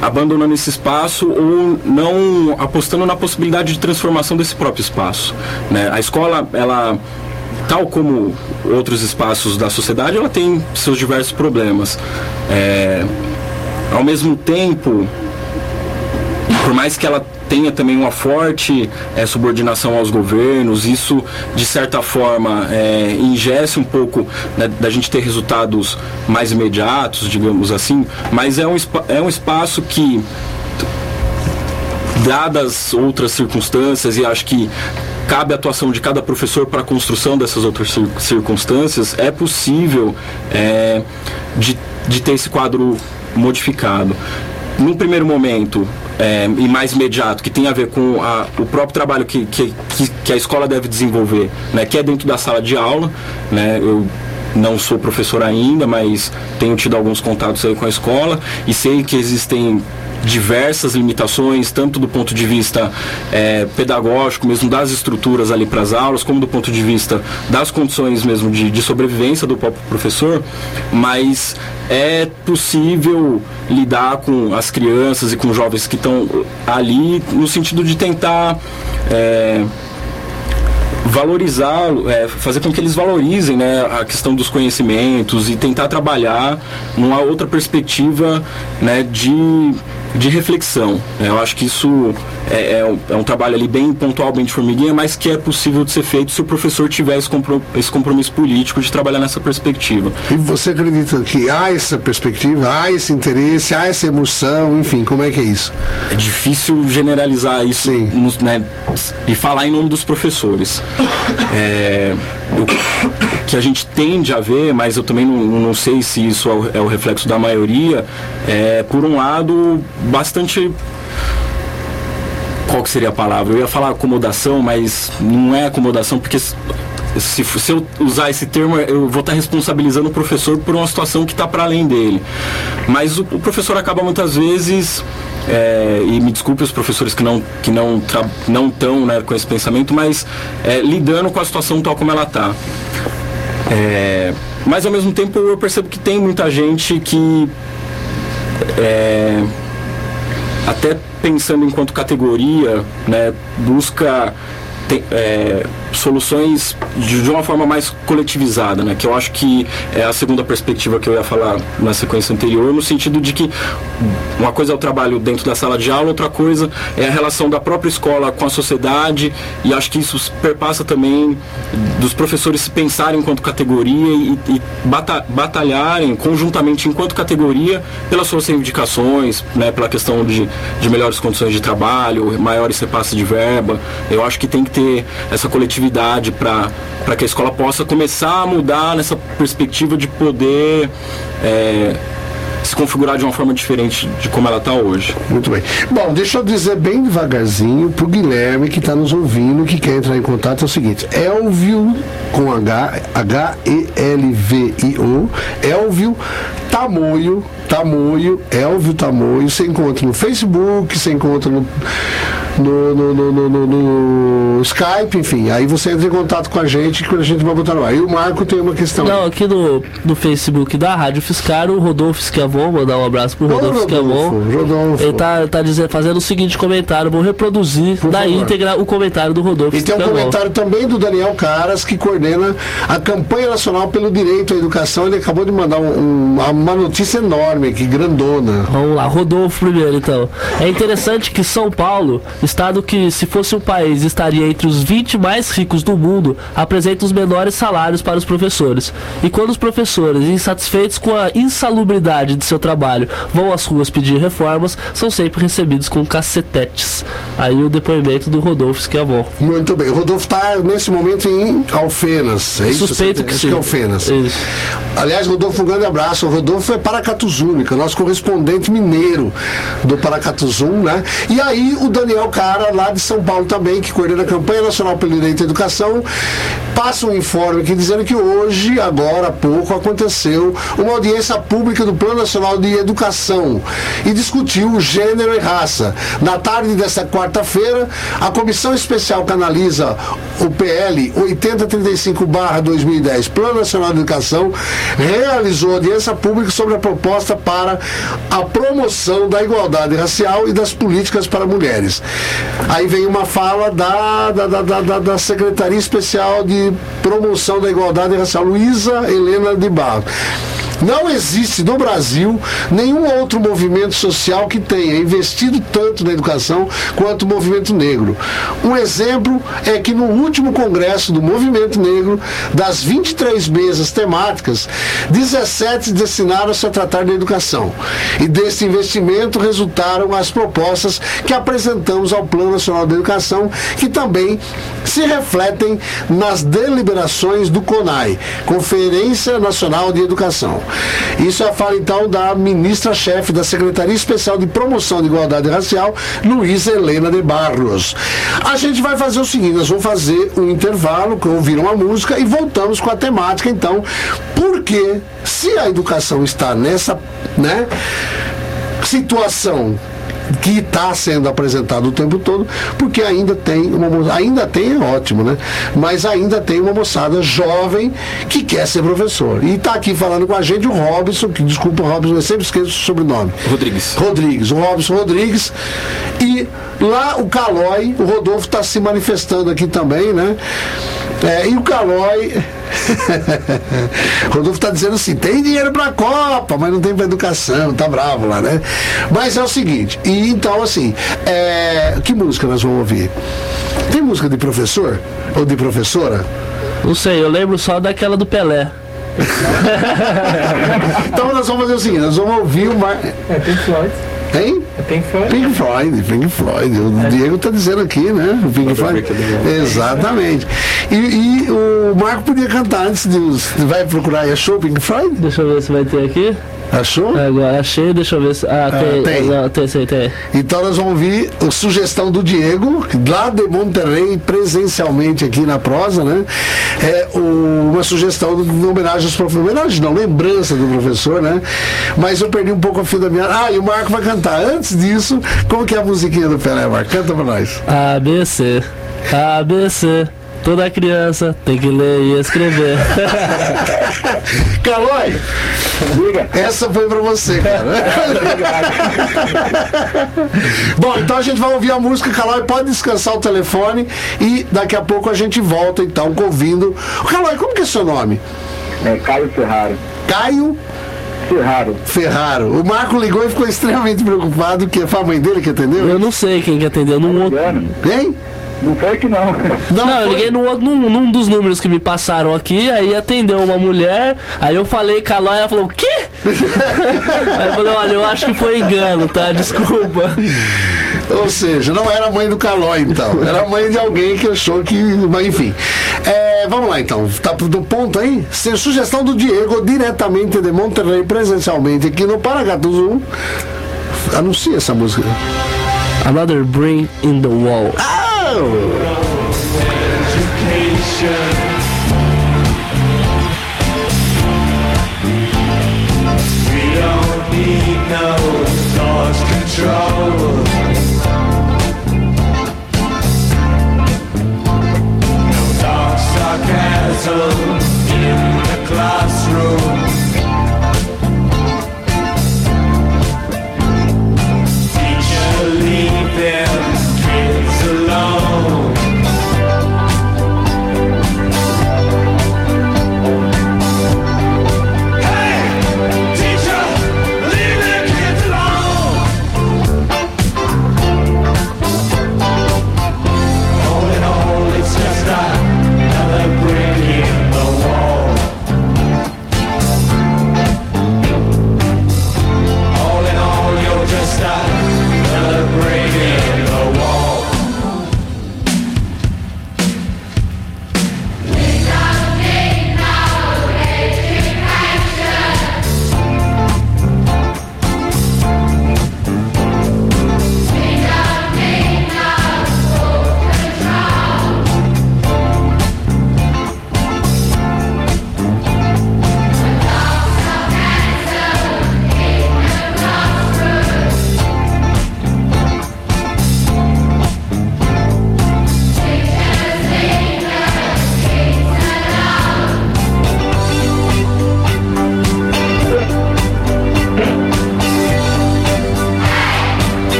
abandonando esse espaço ou não apostando na possibilidade de transformação desse próprio espaço. Né? A escola, ela tal como outros espaços da sociedade, ela tem seus diversos problemas. É, ao mesmo tempo, por mais que ela tenha também uma forte eh, subordinação aos governos, isso de certa forma eh, ingesse um pouco né, da gente ter resultados mais imediatos, digamos assim, mas é um, é um espaço que dadas outras circunstâncias e acho que cabe a atuação de cada professor para a construção dessas outras cir- circunstâncias, é possível é, de, de ter esse quadro modificado. Num primeiro momento, é, e mais imediato, que tem a ver com a- o próprio trabalho que, que, que- a escola deve desenvolver, né, que é dentro da sala de aula. Né, eu não sou professor ainda, mas tenho tido alguns contatos aí com a escola e sei que existem diversas limitações, tanto do ponto de vista eh, pedagógico, mesmo das estruturas ali para as aulas, como do ponto de vista das condições mesmo de, de sobrevivência do próprio professor, mas é possível lidar com as crianças e com os jovens que estão ali no sentido de tentar eh, valorizar, é, fazer com que eles valorizem né, a questão dos conhecimentos e tentar trabalhar numa outra perspectiva né, de, de reflexão. né. Eu acho que isso é, é um, é um trabalho ali bem pontual, bem de formiguinha, mas que é possível de ser feito se o professor tiver esse, compro- esse compromisso político de trabalhar nessa perspectiva. E você acredita que há essa perspectiva, há esse interesse, há essa emoção, enfim, como é que é isso? É difícil generalizar isso nos- né, e falar em nome dos professores. É, o que a gente tende a ver, mas eu também não, não sei se isso é é o reflexo da maioria, é, por um lado, bastante. Qual que seria a palavra? Eu ia falar acomodação, mas não é acomodação, porque se, se, eu usar esse termo, eu vou estar responsabilizando o professor por uma situação que está para além dele. Mas o, o professor acaba muitas vezes, é, e me desculpe os professores que não que não não estão né, com esse pensamento, mas é, lidando com a situação tal como ela está. mas ao mesmo tempo eu percebo que tem muita gente que é, até pensando enquanto categoria, né, busca te- é, soluções de, de uma forma mais coletivizada, né, que eu acho que é a segunda perspectiva que eu ia falar na sequência anterior, no sentido de que uma coisa é o trabalho dentro da sala de aula, outra coisa é a relação da própria escola com a sociedade, e acho que isso perpassa também dos professores se pensarem enquanto categoria e, e bata- batalharem conjuntamente enquanto categoria pelas suas reivindicações, né, pela questão de, de melhores condições de trabalho, maiores repasses de verba. Eu acho que tem que ter essa coletividade para que a escola possa começar a mudar nessa perspectiva de poder é, se configurar de uma forma diferente de como ela está hoje. Muito bem. Bom, deixa eu dizer bem devagarzinho pro Guilherme que está nos ouvindo, que quer entrar em contato, é o seguinte, Elvio com H, H-E-L-V-I-O, Elvio Tamoio, Tamoio, Elvio Tamoio, você encontra no Facebook, você encontra no, no, no, no, no- Skype, enfim, aí você entra em contato com a gente que a gente vai botar no ar. E o Marco tem uma questão. Não, aqui no, no Facebook da Rádio Fiscar, o Rodolfo Schiavon, mandar um abraço pro Ô, Rodolfo Schiavon. Rodolfo, Rodolfo. Ele tá, tá dizendo, fazendo o seguinte comentário, vou reproduzir na favor. íntegra o comentário do Rodolfo E tem um comentário também do Daniel Caras, que coordena a campanha nacional pelo direito à educação. Ele acabou de mandar um- um- uma notícia enorme aqui, grandona. Vamos lá, Rodolfo primeiro então. É interessante que São Paulo, estado que se fosse um país estaria entre os 20 mais ricos do mundo, apresenta os menores salários para os professores. E quando os professores, insatisfeitos com a insalubridade de seu trabalho, vão às ruas pedir reformas, são sempre recebidos com cacetetes. Aí o depoimento do Rodolfo Schiavon. Muito bem. O Rodolfo está nesse momento em Alfenas. É isso? Suspeito Você- que acho sim. que é Alfenas. Isso. Aliás, Rodolfo, um grande abraço. O Rodolfo é Paracatuzúnica, nosso correspondente mineiro do Paracatuzum, né? E aí o Daniel Cara, lá de São Paulo também, que coordena a campanha nacional pelo direito à educação, passa um informe aqui dizendo que hoje, agora há pouco, aconteceu uma audiência pública do Plano Nacional de Educação e discutiu gênero e raça. Na tarde desta quarta-feira, a comissão especial que analisa o PL 8035-2010, Plano Nacional de Educação, realizou audiência pública sobre a proposta para a promoção da igualdade racial e das políticas para mulheres. Aí vem uma fala da, da, da, da- da- Secretaria Especial de Promoção da Igualdade Racial, Luísa Helena de Barro. Não existe no Brasil nenhum outro movimento social que tenha investido tanto na educação quanto o movimento negro. Um exemplo é que no último congresso do movimento negro, das 23 mesas temáticas, 17 destinaram-se a tratar da educação. E desse investimento resultaram as propostas que apresentamos ao Plano Nacional de Educação, que também se refletem nas deliberações do CONAI, Conferência Nacional de Educação. Isso é a fala então da ministra-chefe da Secretaria Especial de Promoção de Igualdade Racial, Luísa Helena de Barros. A gente vai fazer o seguinte, nós vamos fazer um intervalo, ouvir uma música e voltamos com a temática então, porque se a educação está nessa, né, situação que está sendo apresentado o tempo todo, porque ainda tem uma ainda tem é ótimo, né? Mas ainda tem uma moçada jovem que quer ser professor. E está aqui falando com a gente o Robson, que desculpa Robson, eu sempre esqueço o sobrenome. Rodrigues. Rodrigues, o Robson Rodrigues. E lá o Calói, o Rodolfo está se manifestando aqui também, né? É, e o Calói. Rodolfo está dizendo assim: tem dinheiro para a Copa, mas não tem para educação, tá bravo lá, né? Mas é o seguinte, e então assim, é, que música nós vamos ouvir? Tem música de professor? Ou de professora? Não sei, eu lembro só daquela do Pelé. então nós vamos fazer o seguinte: nós vamos ouvir uma. É Pink Floyd. Hein? É Pink Floyd. Pink Floyd, Pink Floyd. O Diego tá dizendo aqui, né? O Pink Floyd. Exatamente. E, e o Marco podia cantar antes de. Vai procurar e achou o Pink Floyd? Deixa eu ver se vai ter aqui. Achou? Agora achei, deixa eu ver se. Ah, Ah, tem. Não, tem, tem, tem. Então nós vamos ouvir a sugestão do Diego, lá de Monterrey, presencialmente aqui na prosa, né? É uma sugestão de de homenagem aos professores. Homenagem não, lembrança do professor, né? Mas eu perdi um pouco a fio da minha. Ah, e o Marco vai cantar. Antes disso, como que é a musiquinha do Pelé, Marco? Canta pra nós. ABC, ABC. Toda criança tem que ler e escrever. Calói, essa foi pra você, cara. Bom, então a gente vai ouvir a música, Calói, pode descansar o telefone e daqui a pouco a gente volta, então, ouvindo. Calói, como que é seu nome? É Caio Ferraro. Caio Ferraro. Ferraro. O Marco ligou e ficou extremamente preocupado, que foi a mãe dele que atendeu? Eu não sei quem que atendeu. Outro... Quem? Não foi que não. Não, não eu liguei no, num, num dos números que me passaram aqui, aí atendeu uma mulher, aí eu falei com a Ló, ela falou, o quê? aí eu falei, olha, eu acho que foi engano, tá? Desculpa. Ou seja, não era mãe do Caló, então. Era mãe de alguém que achou que. Mas enfim. É, vamos lá, então. Tá do ponto aí? Sem sugestão do Diego, diretamente de Monterrey, presencialmente aqui no Paracatuzu. Anuncia essa música. Another Brain in the Wall. Ah! Education. We don't need no thought control. No dark sarcasm in the classroom.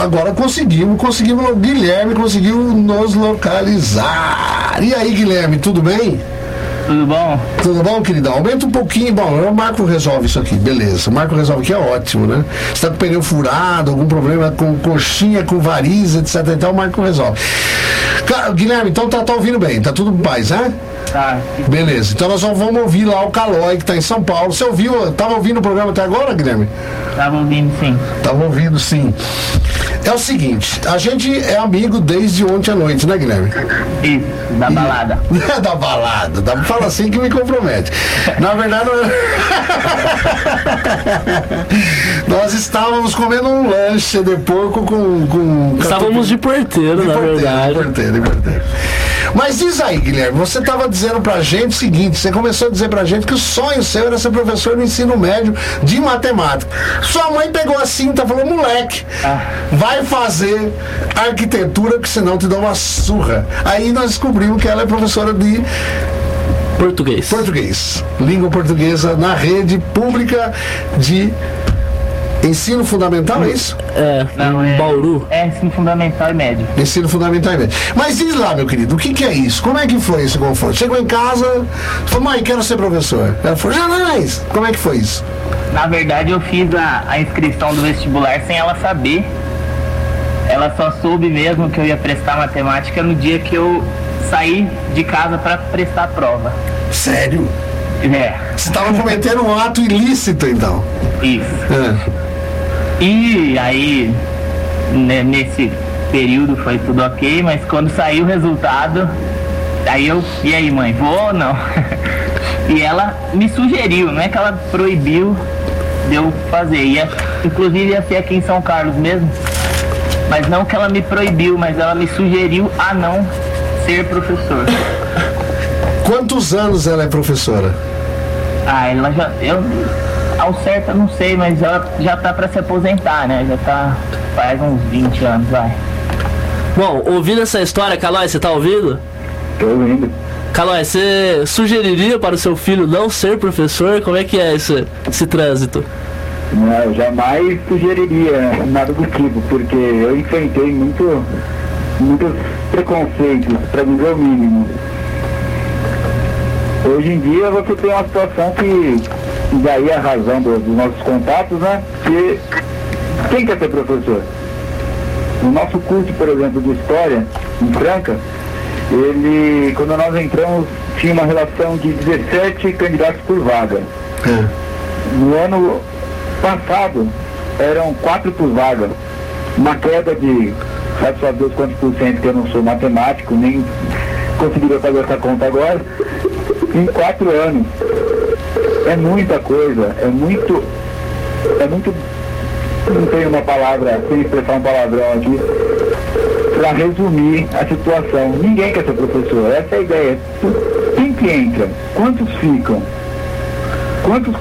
Agora conseguimos, conseguimos, o Guilherme conseguiu nos localizar. E aí, Guilherme, tudo bem? Tudo bom? Tudo bom, queridão? Aumenta um pouquinho. Bom, o Marco resolve isso aqui, beleza. O Marco resolve que é ótimo, né? Você tá com o pneu furado, algum problema com coxinha, com variz, etc. Então o Marco resolve. Cara, Guilherme, então tá, tá ouvindo bem, tá tudo em paz, né? Tá. Beleza, então nós só vamos ouvir lá o Calói, que tá em São Paulo. Você ouviu, tava ouvindo o programa até agora, Guilherme? Tava ouvindo sim. Tava ouvindo sim. É o seguinte, a gente é amigo desde ontem à noite, né, Guilherme? Isso, da balada. da balada, da, fala assim que me compromete. Na verdade, nós, nós estávamos comendo um lanche de porco com. com Estávamos de porteiro, de na porteiro, verdade. De porteiro, de porteiro. Mas diz aí, Guilherme, você estava dizendo pra gente o seguinte, você começou a dizer pra gente que o sonho seu era ser professor no ensino médio de matemática. Sua mãe pegou a cinta e falou, moleque, vai fazer arquitetura, que senão te dá uma surra. Aí nós descobrimos que ela é professora de Português. português, língua portuguesa na rede pública de ensino fundamental, é isso? É, Não, é, Bauru. É ensino fundamental e médio. Ensino fundamental e médio. Mas diz lá, meu querido, o que, que é isso? Como é que foi esse confronto? Chegou em casa, falou, mãe, quero ser professor. Ela falou, jamais! Como é que foi isso? Na verdade, eu fiz a, a inscrição do vestibular sem ela saber. Ela só soube mesmo que eu ia prestar matemática no dia que eu saí de casa para prestar a prova. Sério? É, Você estava cometendo um ato ilícito, então. isso. É. E aí, né, nesse período foi tudo ok, mas quando saiu o resultado, aí eu, e aí mãe, vou ou não? e ela me sugeriu, não é que ela proibiu de eu fazer. Ia, inclusive ia ser aqui em São Carlos mesmo. Mas não que ela me proibiu, mas ela me sugeriu a não ser professor. Quantos anos ela é professora? Ah, ela já. Eu ao certo eu não sei, mas ela já tá pra se aposentar, né? Já tá. faz uns 20 anos, vai. Bom, ouvindo essa história, Calói, você tá ouvindo? Tô ouvindo. Calói, você sugeriria para o seu filho não ser professor? Como é que é esse, esse trânsito? Não, eu jamais sugeriria nada do tipo, porque eu enfrentei muito, muitos preconceitos, para dizer o mínimo. Hoje em dia você tem uma situação que, e daí a razão do- dos nossos contatos, né? Que quem quer ser professor? No nosso curso, por exemplo, de História, em Franca, ele, quando nós entramos, tinha uma relação de 17 candidatos por vaga. No ano passado, eram quatro por vaga. Uma queda de, sabe só Deus quantos por cento, que eu não sou matemático, nem conseguiria fazer essa conta agora, em quatro anos. É muita coisa, é muito, é muito, não tenho uma palavra, sem expressar um palavrão aqui, para resumir a situação. Ninguém quer ser professor, essa é a ideia. Quem que entra? Quantos ficam? Quantos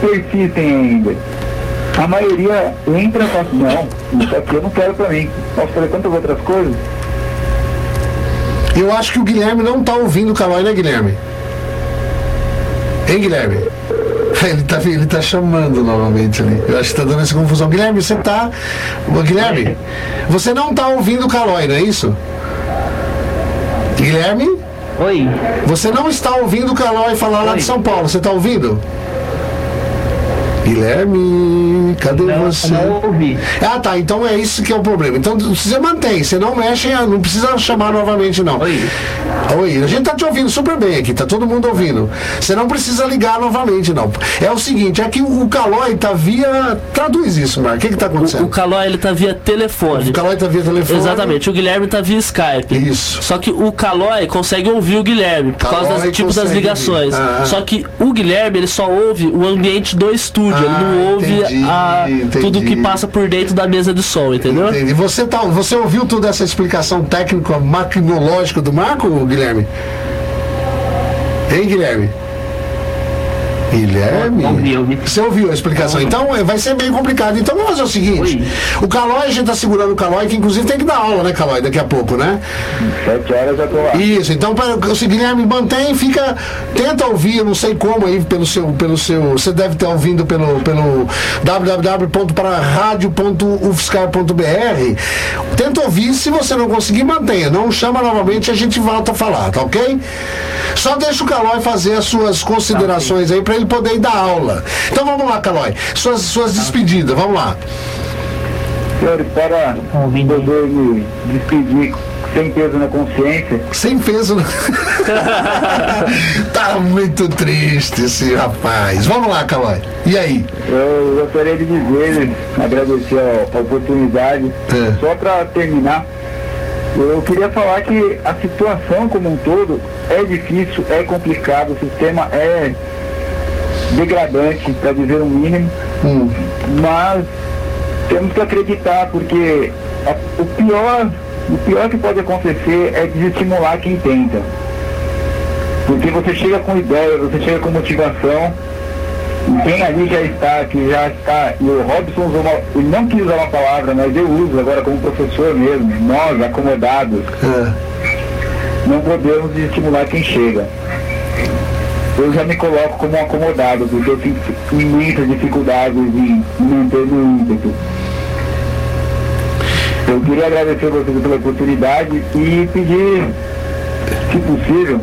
persistem ainda? A maioria entra e fala, assim, não, isso aqui eu não quero pra mim. Posso fazer tantas outras coisas? Eu acho que o Guilherme não tá ouvindo o Calói, né, Guilherme? Hein, Guilherme? Ele tá, ele tá chamando novamente ali. Eu acho que tá dando essa confusão. Guilherme, você tá. Guilherme, você não tá ouvindo o Calói, não é isso? Guilherme? Oi. Você não está ouvindo o Calói falar lá de São Paulo, você tá ouvindo? Guilherme, cadê você? Não ouvi. Ah, tá. Então é isso que é o problema. Então você mantém, você não mexe, não precisa chamar novamente, não. Oi. Oi, a gente tá te ouvindo super bem aqui, tá todo mundo ouvindo. Você não precisa ligar novamente, não. É o seguinte, é que o Calói tá via. Traduz isso, Marco. O que que tá O, acontecendo? o Calói ele tá via telefone. O Calói tá via telefone. Exatamente, o Guilherme tá via Skype. Isso. Só que o Calói consegue ouvir o Guilherme por causa Calói das, tipo das consegue ligações. Ah. Só que o Guilherme ele só ouve o ambiente do estúdio, ele Ah, não ouve entendi, a- entendi. tudo que passa por dentro da mesa de som, entendeu? Entendi. Você, tá, você ouviu toda essa explicação técnica maquinológica do Marco, Guilherme? Hein, Guilherme? Guilherme? Você ouviu a explicação? Então é, vai ser meio complicado. Então vamos fazer o seguinte: o Calói, a gente tá segurando o Calói, que inclusive tem que dar aula, né, Calói, daqui a pouco, né? Sete horas eu tô lá. Isso, então para o Guilherme mantém, fica. Tenta ouvir, eu não sei como aí, pelo seu. Pelo seu você deve estar ouvindo pelo, pelo www.pararadio.ufscar.br. Tenta ouvir, se você não conseguir, mantenha. Não chama novamente, a gente volta a falar, tá ok? Só deixa o Calói fazer as suas considerações aí para ele poder ir dar aula. Então vamos lá, Calói. Suas, suas despedidas, vamos lá. Senhores, para poder me despedir sem peso na consciência. Sem peso na... tá muito triste esse rapaz. Vamos lá, Calói. E aí? Eu gostaria de dizer, agradecer a, a oportunidade. É. Só para terminar, eu queria falar que a situação como um todo é difícil, é complicado, o sistema é degradante, para dizer o mínimo, mas temos que acreditar, porque a- o pior, o pior que pode acontecer é desestimular quem tenta. Porque você chega com ideia, você chega com motivação, e quem ali já está, que já está, e o Robson usou uma, ele não quis usar uma palavra, mas eu uso agora como professor mesmo, nós acomodados, não podemos estimular quem chega. Eu já me coloco como acomodado, porque eu tenho imensas dificuldades em manter meu ímpeto. Eu queria agradecer a vocês pela oportunidade e pedir, se possível,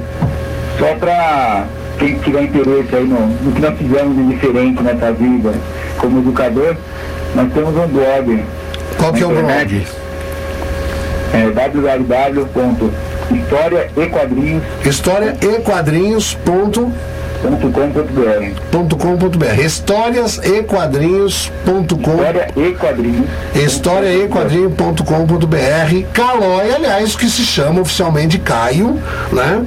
só para quem tiver interesse aí no, no que nós fizemos de diferente nessa vida como educador, nós temos um blog. Qual que é o blog? É www.historiaequadrinhos História e quadrinhos. Ponto .com.br Histórias e quadrinhos. Ponto com. História e quadrinhos. História e quadrinho.com.br. Calói, aliás, que se chama oficialmente Caio, né?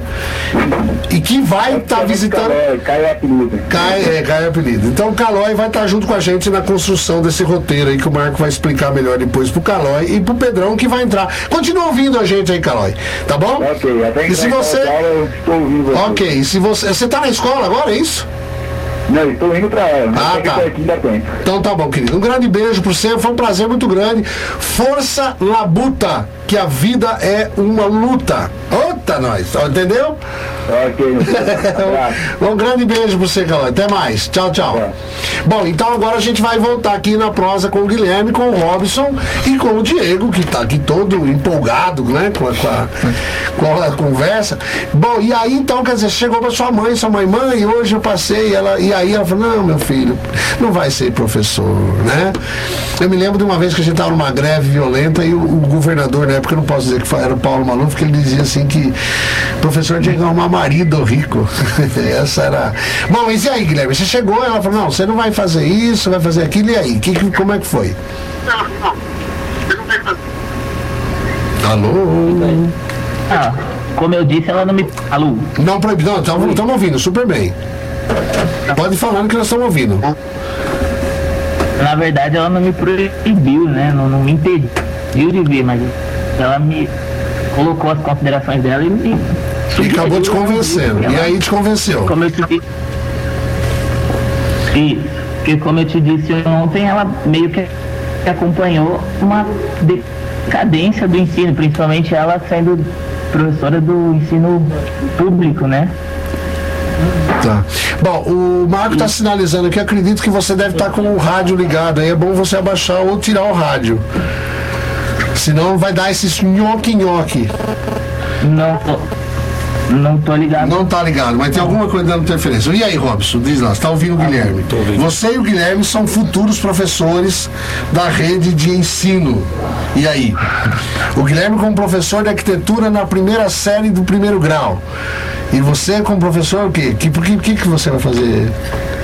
E que vai estar visitando. Caio apelido. Caio, é, Caio apelido. Então Calói vai estar junto com a gente na construção desse roteiro aí que o Marco vai explicar melhor depois pro Calói e pro Pedrão que vai entrar. Continua ouvindo a gente aí, Calói. Tá bom? Ok, até E se em você. Paulo, eu estou ouvindo. Ok, e se você. Você tá na escola agora, é isso? Não, estou indo pra ela. Ah, tá. Então tá bom, querido. Um grande beijo pra você. Foi um prazer muito grande. Força labuta, que a vida é uma luta. Ota nós, entendeu? Ok. um grande beijo pra você, Calói. Até mais. Tchau, tchau. Bom, então agora a gente vai voltar aqui na prosa com o Guilherme, com o Robson e com o Diego, que tá aqui todo empolgado, né? Com a, com a, com a conversa. Bom, e aí então, quer dizer, chegou pra sua mãe, sua mãe, mãe, hoje eu passei, ela, e aí ela falou, não, meu filho, não vai ser professor, né? Eu me lembro de uma vez que a gente tava numa greve violenta e o, o governador, na época, eu não posso dizer que foi- era o Paulo Maluf, porque ele dizia assim que professor tinha que arrumar marido rico. Essa era. Bom, mas e aí, Guilherme? Você chegou, ela falou, não, você não vai fazer isso, vai fazer aquilo, e aí? Que, que- como é que foi? Alô? Ah, como eu disse, ela não me. Alô? Não proibido, não, estamos ouvindo, super bem. Pode falar que nós estamos ouvindo. Na verdade, ela não me proibiu, né? Não, não me impediu de vir, mas ela me colocou as considerações dela e me. E acabou te convencendo. E aí te convenceu. Como eu te disse. Isso. Porque como eu te disse ontem, ela meio que acompanhou uma decadência do ensino, principalmente ela sendo professora do ensino público, né? Tá. Bom, o Marco está sinalizando aqui, acredito que você deve estar com o rádio ligado aí. É bom você abaixar ou tirar o rádio. Senão vai dar esses nhoque-nhoque. Não tô. Não tô ligado. Não tá ligado, mas tem alguma coisa dando interferência. E aí, Robson, diz lá, você tá ouvindo o Guilherme? Você e o Guilherme são futuros professores da rede de ensino. E aí? O Guilherme como professor de arquitetura na primeira série do primeiro grau. E você como professor o quê? Que, que, que, que você vai fazer?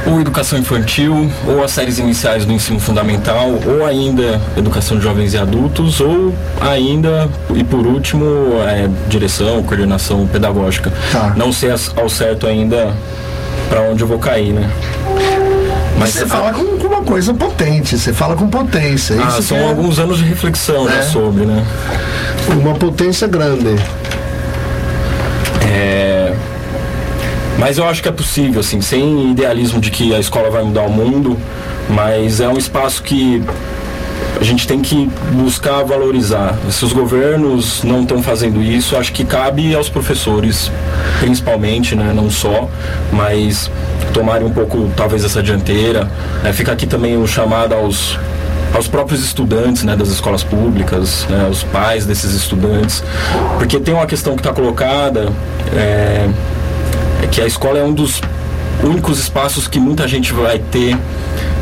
Ou educação infantil, ou as séries iniciais do ensino fundamental, ou ainda educação de jovens e adultos, ou ainda, e por último, é, direção, coordenação pedagógica. Não sei ao certo ainda para onde eu vou cair, né? Mas você fala com, com uma coisa potente, você fala com potência. Ah, Isso são é alguns anos de reflexão já É. sobre, né? Uma potência grande. É, Mas eu acho que é possível, assim, sem idealismo de que a escola vai mudar o mundo, mas é um espaço que a gente tem que buscar valorizar. Se os governos não estão fazendo isso, acho que cabe aos professores, principalmente, né, não só, mas tomarem um pouco, talvez, essa dianteira. né. fica aqui também o chamado aos aos próprios estudantes né, das escolas públicas, né, aos pais desses estudantes, porque tem uma questão que está colocada, é, é que a escola é um dos únicos espaços que muita gente vai ter,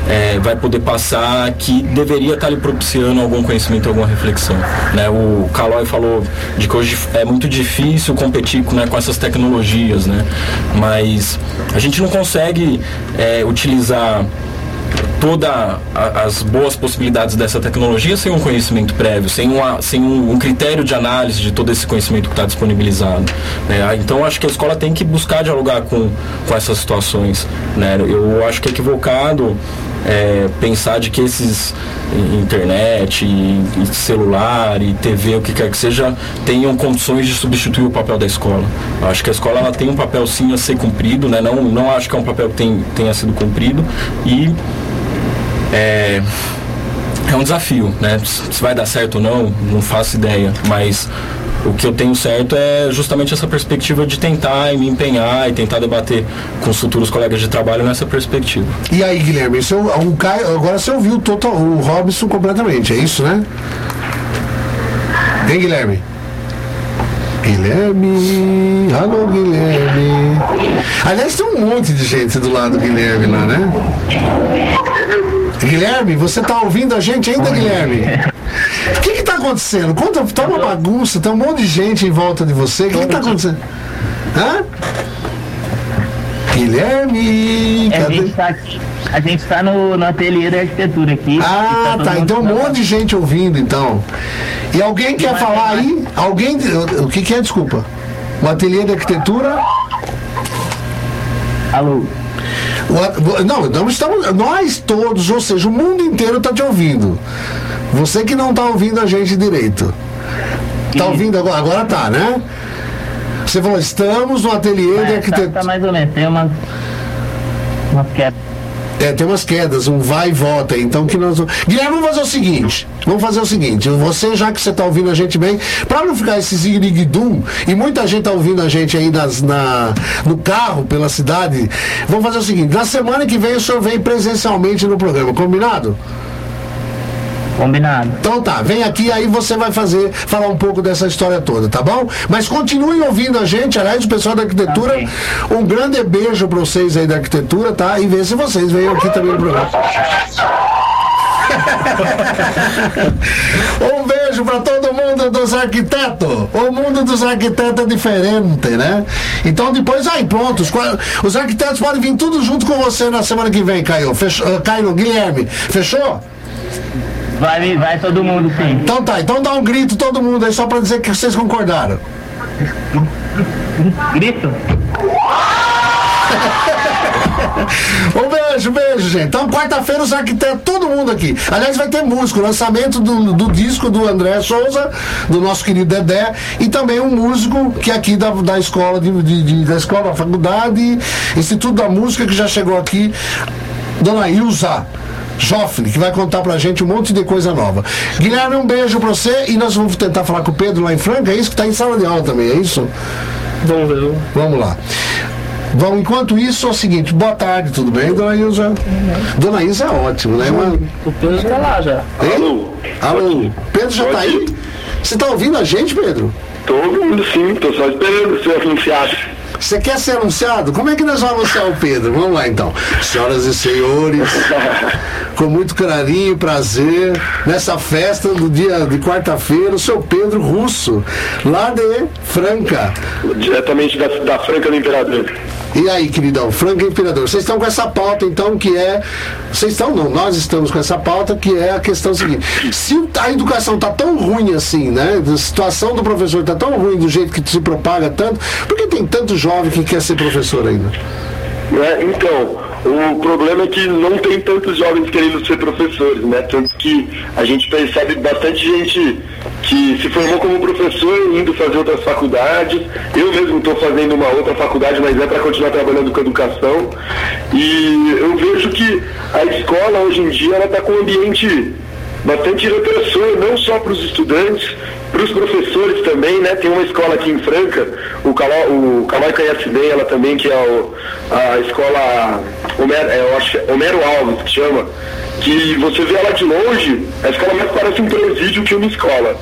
é, vai poder passar, que deveria estar lhe propiciando algum conhecimento, alguma reflexão. Né? O Calói falou de que hoje é muito difícil competir com, né, com essas tecnologias, né? mas a gente não consegue é, utilizar todas as boas possibilidades dessa tecnologia sem um conhecimento prévio, sem, uma, sem um, um critério de análise de todo esse conhecimento que está disponibilizado. né? Ah, Então acho que a escola tem que buscar dialogar com, com essas situações. Né? Eu acho que é equivocado é, pensar de que esses i- internet, e, e celular e TV, o que quer que seja, tenham condições de substituir o papel da escola. Eu acho que a escola ela tem um papel sim a ser cumprido, né? não, não acho que é um papel que tem, tenha sido cumprido e é, é um desafio, né? Se vai dar certo ou não, não faço ideia, mas o que eu tenho certo é justamente essa perspectiva de tentar e me empenhar e tentar debater com os futuros colegas de trabalho nessa perspectiva. E aí, Guilherme, você, o Caio, agora você ouviu o, total, o Robson completamente, é isso, né? Hein, Guilherme? Guilherme, alô Guilherme. Aliás, tem um monte de gente do lado do Guilherme lá, né? Guilherme, você tá ouvindo a gente ainda, Guilherme? O que acontecendo? Conta, tá uma bagunça, tem um monte de gente em volta de você. O que que tá acontecendo? Hã? Guilherme, É, a cadê? gente tá, aqui- a gente tá no, no ateliê da arquitetura aqui. Ah, tá. mundo Então um monte de gente ouvindo, então. E alguém quer falar aí? Alguém. O que, que é? Desculpa. O ateliê de arquitetura? Alô? Não, não estamos. Nós todos, ou seja, o mundo inteiro está te ouvindo. Você que não está ouvindo a gente direito. Tá ouvindo agora? Agora tá, né? Você falou, estamos no ateliê de É, tá, arquitetura. tá mais ou menos, tem umas. umas quedas. É, tem umas quedas, um vai e volta. Então que nós. Guilherme, vamos fazer o seguinte. Vamos fazer o seguinte. Você, já que você está ouvindo a gente bem, para não ficar esse zigzigdum, e muita gente está ouvindo a gente aí nas, na, no carro, pela cidade, vamos fazer o seguinte. Na semana que vem o senhor vem presencialmente no programa, combinado? Combinado. Então tá, vem aqui aí você vai fazer, falar um pouco dessa história toda, tá bom? Mas continuem ouvindo a gente, aliás, o pessoal da arquitetura, um grande beijo pra vocês aí da arquitetura, tá? E vê se vocês venham aqui também no programa. um beijo pra todo mundo dos arquitetos. O mundo dos arquitetos é diferente, né? Então depois aí, pronto. Os, os arquitetos podem vir tudo junto com você na semana que vem, Caio. Fechou? Ah, Caio, Guilherme, fechou? Vai, vai todo mundo sim. Então tá, então dá um grito todo mundo aí só pra dizer que vocês concordaram. Grito? Um beijo, beijo, gente. Então, quarta-feira, os arquitetos, todo mundo aqui. Aliás, vai ter músico, lançamento do, do disco do André Souza, do nosso querido Dedé, e também um músico que é aqui da, da escola, de, de- de- da escola, da faculdade, Instituto da Música, que já chegou aqui, Dona Ilza. Joffre, que vai contar pra gente um monte de coisa nova. Guilherme, um beijo pra você e nós vamos tentar falar com o Pedro lá em Franca, é isso que tá em sala de aula também, é isso? Vamos ver. Vamos lá. Vamos, enquanto isso, é o seguinte, boa tarde, tudo bem, dona Ilza? Dona Ilza é ótimo, né? Mas... O Pedro tá lá já. Alô? Alô? Pedro já tá aí? Você tá ouvindo a gente, Pedro? Tô ouvindo sim, tô só esperando ser anunciado. Você quer ser anunciado? Como é que nós vamos anunciar o Pedro? Vamos lá então. Senhoras e senhores, com muito carinho e prazer, nessa festa do dia de quarta-feira, o seu Pedro Russo, lá de Franca. Diretamente da, da Franca do Imperador. E aí, queridão, Franca Imperador, vocês estão com essa pauta, então, que é. Vocês estão, não, nós estamos com essa pauta, que é a questão seguinte: se a educação tá tão ruim assim, né? A situação do professor tá tão ruim do jeito que se propaga tanto, por que tem tanto jovem que quer ser professor ainda? Né? Então, O problema é que não tem tantos jovens querendo ser professores, né? Tanto que a gente percebe bastante gente que se formou como professor indo fazer outras faculdades. Eu mesmo estou fazendo uma outra faculdade, mas é para continuar trabalhando com educação. E eu vejo que a escola hoje em dia ela está com um ambiente bastante repressor, não só para os estudantes, para os professores também, né? Tem uma escola aqui em Franca, o Calói, o bem ela também, que é o- a escola Homero, é, acho, Homero Alves, que chama, que você vê ela de longe, a escola mais parece um presídio que uma escola.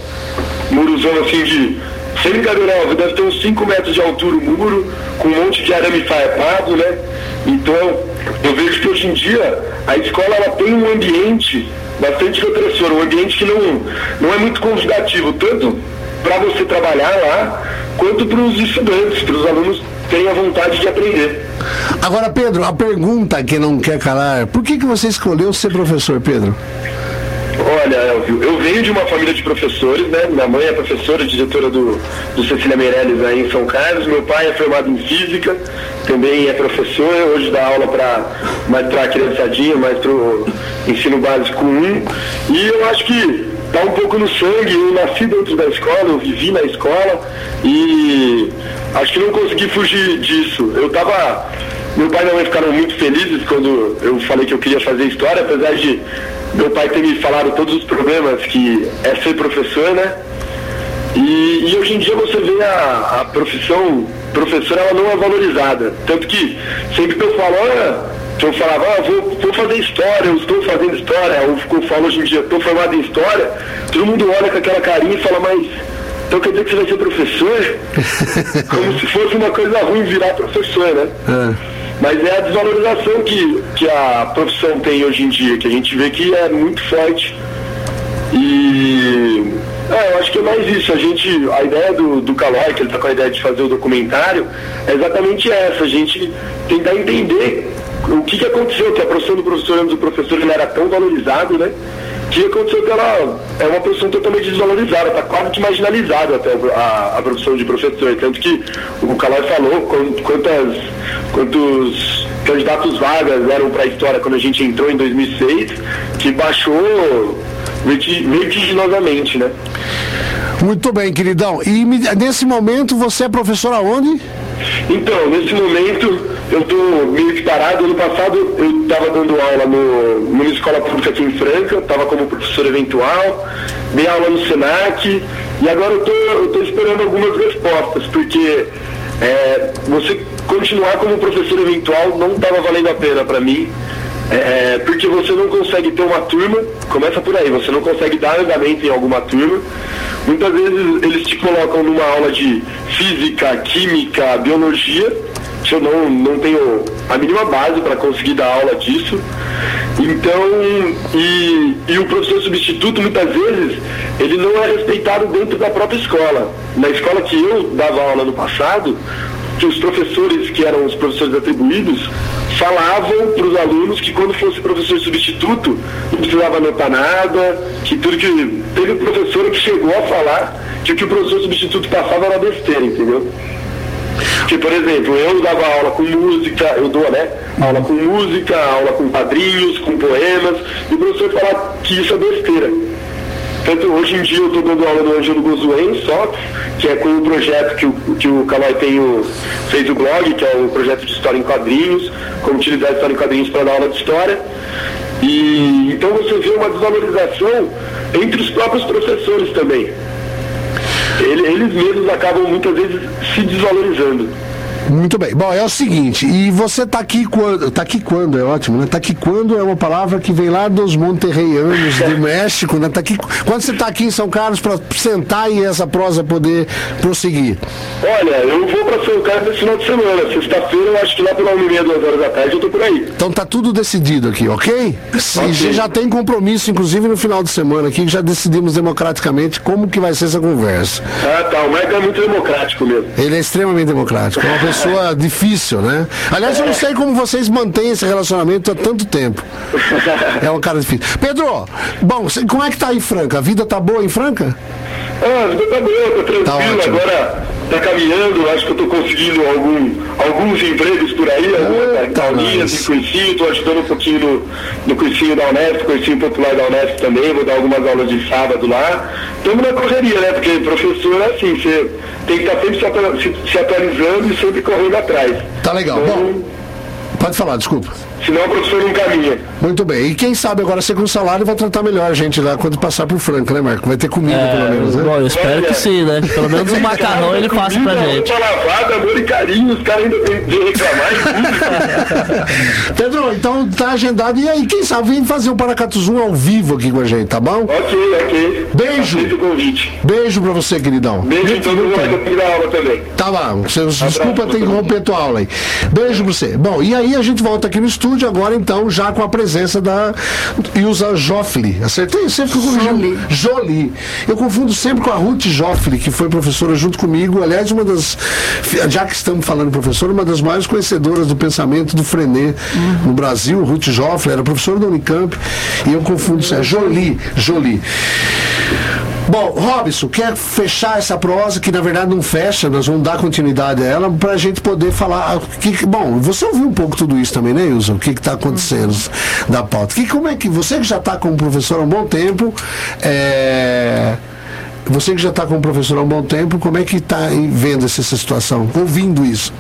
Muruzão assim de. Sem brincadeira, deve ter uns 5 metros de altura o muro, com um monte de arame farpado, né? Então, eu vejo que hoje em dia a escola ela tem um ambiente bastante repressor, um ambiente que não, não é muito convidativo, tanto para você trabalhar lá, quanto para os estudantes, para os alunos terem a vontade de aprender. Agora, Pedro, a pergunta que não quer calar: por que, que você escolheu ser professor, Pedro? Olha, Elvio, eu venho de uma família de professores, né? Minha mãe é professora, diretora do, do Cecília Meirelles aí em São Carlos. Meu pai é formado em física, também é professor. Hoje dá aula para mais para a criançadinha, mais para o ensino básico 1. E eu acho que tá um pouco no sangue. Eu nasci dentro da escola, eu vivi na escola e acho que não consegui fugir disso. Eu tava. Meu pai e minha mãe ficaram muito felizes quando eu falei que eu queria fazer história, apesar de meu pai ter me falado todos os problemas que é ser professor, né? E, e hoje em dia você vê a, a profissão professor, ela não é valorizada. Tanto que sempre que eu falo, olha, que eu falava, ah, vou, vou fazer história, eu estou fazendo história, ou eu falo hoje em dia, estou formado em história, todo mundo olha com aquela carinha e fala, mas então quer dizer que você vai ser professor? Como se fosse uma coisa ruim virar professor, né? Mas é a desvalorização que, que a profissão tem hoje em dia, que a gente vê que é muito forte. E é, eu acho que é mais isso. A gente, a ideia do, do Calói, que ele está com a ideia de fazer o documentário, é exatamente essa, a gente tentar entender o que, que aconteceu, que a profissão do professor do professor ele era tão valorizado, né? Que aconteceu que ela é uma profissão totalmente desvalorizada, está quase que marginalizada até a, a profissão de professor. Tanto que o Calói falou quan- quantas, quantos candidatos vagas eram para a história quando a gente entrou em 2006, que baixou verti- vertiginosamente, né? Muito bem, queridão. E nesse momento você é professor aonde? Então, nesse momento eu estou meio que parado. Ano passado eu estava dando aula no, numa escola pública aqui em Franca, estava como professor eventual, dei aula no Senac e agora eu estou esperando algumas respostas, porque é, você continuar como professor eventual não estava valendo a pena para mim. É, porque você não consegue ter uma turma, começa por aí, você não consegue dar andamento em alguma turma. Muitas vezes eles te colocam numa aula de física, química, biologia, que eu não, não tenho a mínima base para conseguir dar aula disso. Então, e, e o professor substituto, muitas vezes, ele não é respeitado dentro da própria escola. Na escola que eu dava aula no passado, que os professores, que eram os professores atribuídos, falavam para os alunos que quando fosse professor substituto, não precisava anotar nada, que tudo que. Teve um professor que chegou a falar que o que o professor substituto passava era besteira, entendeu? Que, por exemplo, eu dava aula com música, eu dou, né? Aula com música, aula com quadrinhos, com poemas, e o professor fala que isso é besteira. Tanto hoje em dia eu estou dando aula no Ângelo Gozuen só, que é com o projeto que o, que o Calói tem o, fez o blog, que é o projeto de história em quadrinhos, como utilizar a história em quadrinhos para dar aula de história. E então você vê uma desvalorização entre os próprios professores também. Ele- eles mesmos acabam muitas vezes se desvalorizando. Muito bem. Bom, é o seguinte, e você tá aqui quando. Tá aqui quando, é ótimo, né? Tá aqui quando é uma palavra que vem lá dos Monterreianos do México, né? Tá aqui, quando você tá aqui em São Carlos para sentar e essa prosa poder prosseguir? Olha, eu vou para São Carlos nesse final de semana. Sexta-feira eu acho que lá pela 1 e meia, 2 horas da tarde eu tô por aí. Então tá tudo decidido aqui, ok? E já- já tem compromisso, inclusive no final de semana aqui, que já decidimos democraticamente como que vai ser essa conversa. Ah, tá. O Michael é muito democrático mesmo. Ele é extremamente democrático, é uma pessoa difícil, né? Aliás, eu não sei como vocês mantêm esse relacionamento há tanto tempo. É um cara difícil. Pedro, bom, como é que tá aí Franca? A vida tá boa em Franca? Ah, a vida tá boa, tá tranquilo. Tá. Agora, tá caminhando, acho que eu tô conseguindo algum, alguns empregos por aí, algumas aulinhas em cursinho, tô ajudando um pouquinho no, no cursinho da Unesp, cursinho popular da Unesp também, vou dar algumas aulas de sábado lá. Estamos na correria, né? Porque professor é assim, você tem que estar sempre se se, se atualizando e sempre correndo atrás. Tá legal. Bom, pode falar, desculpa. Senão o professor não caminha. Muito bem. E quem sabe agora você com salário vai tratar melhor a gente lá quando passar por Franca, né, Marco? Vai ter comida pelo menos, né? É, bom, eu espero que sim, né? Pelo menos um macarrão ele faça pra gente. Lavada, amor e carinho, os caras ainda vêm vêm reclamar. Pedro, então tá agendado. E aí, quem sabe vem fazer o Paracatuzum ao vivo aqui com a gente, tá bom? ok, ok. Beijo. O. Beijo pra você, queridão. Beijo em todo mundo que eu tenho da aula também. Tá lá, desculpa, tem que romper tua aula aí. Beijo pra você. Bom, e aí a gente volta aqui no estúdio agora, então, já com a presença da Ilza Joffre. Acertei? Sempre corrigindo. Jolie. Eu confundo sempre com a Ruth Joffre, que foi professora junto comigo. Aliás, uma das, já que estamos falando de professora, uma das maiores conhecedoras do pensamento do Frenet no Brasil. Ruth Joffre era professora da Unicamp. E eu confundo isso. É Jolie. Jolie. Bom, Robson, quer fechar essa prosa, que na verdade não fecha, nós vamos dar continuidade a ela, para a gente poder falar. ah, Que, bom, você ouviu um pouco tudo isso também, né, Ilza? O que está acontecendo da pauta? Que, como é que você que já está como professor há um bom tempo, é, você que já está como professor há um bom tempo, como é que está vendo essa, essa situação, ouvindo isso?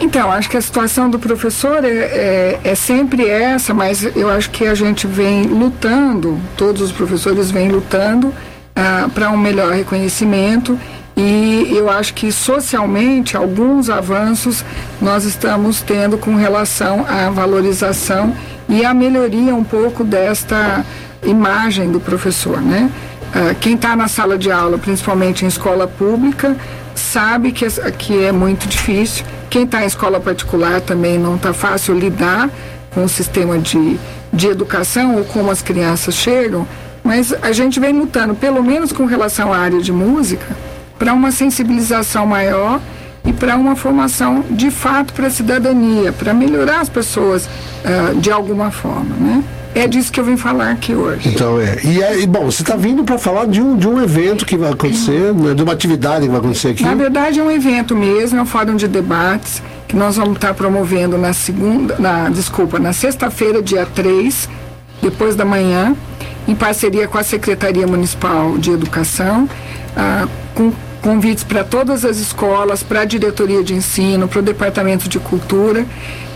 Então, acho que a situação do professor é, é, é sempre essa, mas eu acho que a gente vem lutando, todos os professores vêm lutando para um melhor reconhecimento e eu acho que socialmente alguns avanços nós estamos tendo com relação à valorização e à melhoria um pouco desta imagem do professor, né? Ah, quem está na sala de aula, principalmente em escola pública, sabe que, que é muito difícil. Quem está em escola particular também não está fácil lidar com o sistema de, de educação ou como as crianças chegam, mas a gente vem lutando, pelo menos com relação à área de música, para uma sensibilização maior e para uma formação de fato para a cidadania, para melhorar as pessoas ah, de alguma forma, né? É disso que eu vim falar aqui hoje. Então é. E, é, e, bom, você está vindo para falar de um, de um evento que vai acontecer, né, de uma atividade que vai acontecer aqui. Na verdade é um evento mesmo, é um fórum de debates que nós vamos estar promovendo na segunda, na, desculpa, na sexta-feira, dia 3, depois da manhã, em parceria com a Secretaria Municipal de Educação, ah, com convites para todas as escolas, para a diretoria de ensino, para o departamento de cultura.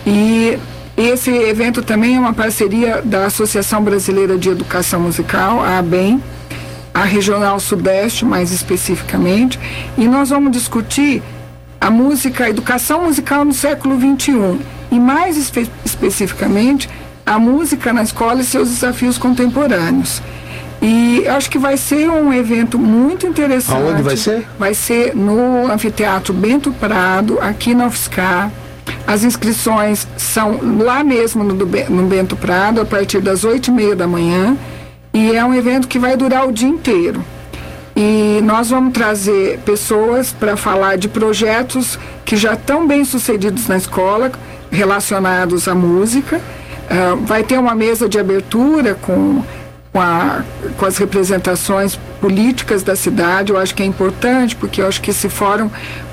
E esse evento também é uma parceria da Associação Brasileira de Educação Musical, a ABEM, a Regional Sudeste, mais especificamente, e nós vamos discutir a música, a educação musical no século XXI, e mais espe- especificamente, a música na escola e seus desafios contemporâneos. E acho que vai ser um evento muito interessante. Aonde vai ser? Vai ser no Anfiteatro Bento Prado, aqui na UFSCar. As inscrições são lá mesmo no Bento Prado, a partir das oito e meia da manhã. E é um evento que vai durar o dia inteiro. E nós vamos trazer pessoas para falar de projetos que já estão bem sucedidos na escola, relacionados à música. Ah, vai ter uma mesa de abertura com, com, a- com as representações políticas da cidade. Eu acho que é importante, porque eu acho que esse fórum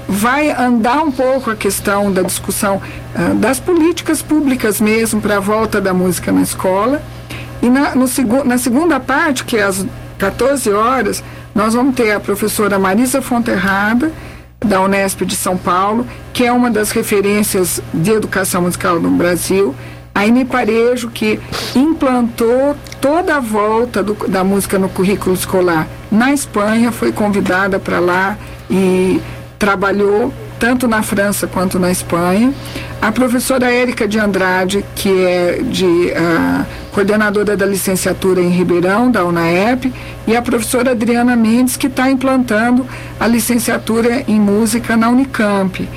vai andar um pouco a questão da discussão ah, das políticas públicas mesmo para a volta da música na escola. E na, no na segunda parte, que é às 14 horas, nós vamos ter a professora Marisa Fonterrada, da Unesp de São Paulo, que é uma das referências de educação musical no Brasil. A Ine Parejo, que implantou toda a volta do- da música no currículo escolar na Espanha, foi convidada para lá e trabalhou tanto na França quanto na Espanha. A professora Érica de Andrade, que é de ah, coordenadora da licenciatura em Ribeirão, da UNAEP, e a professora Adriana Mendes, que está implantando a licenciatura em música na Unicamp.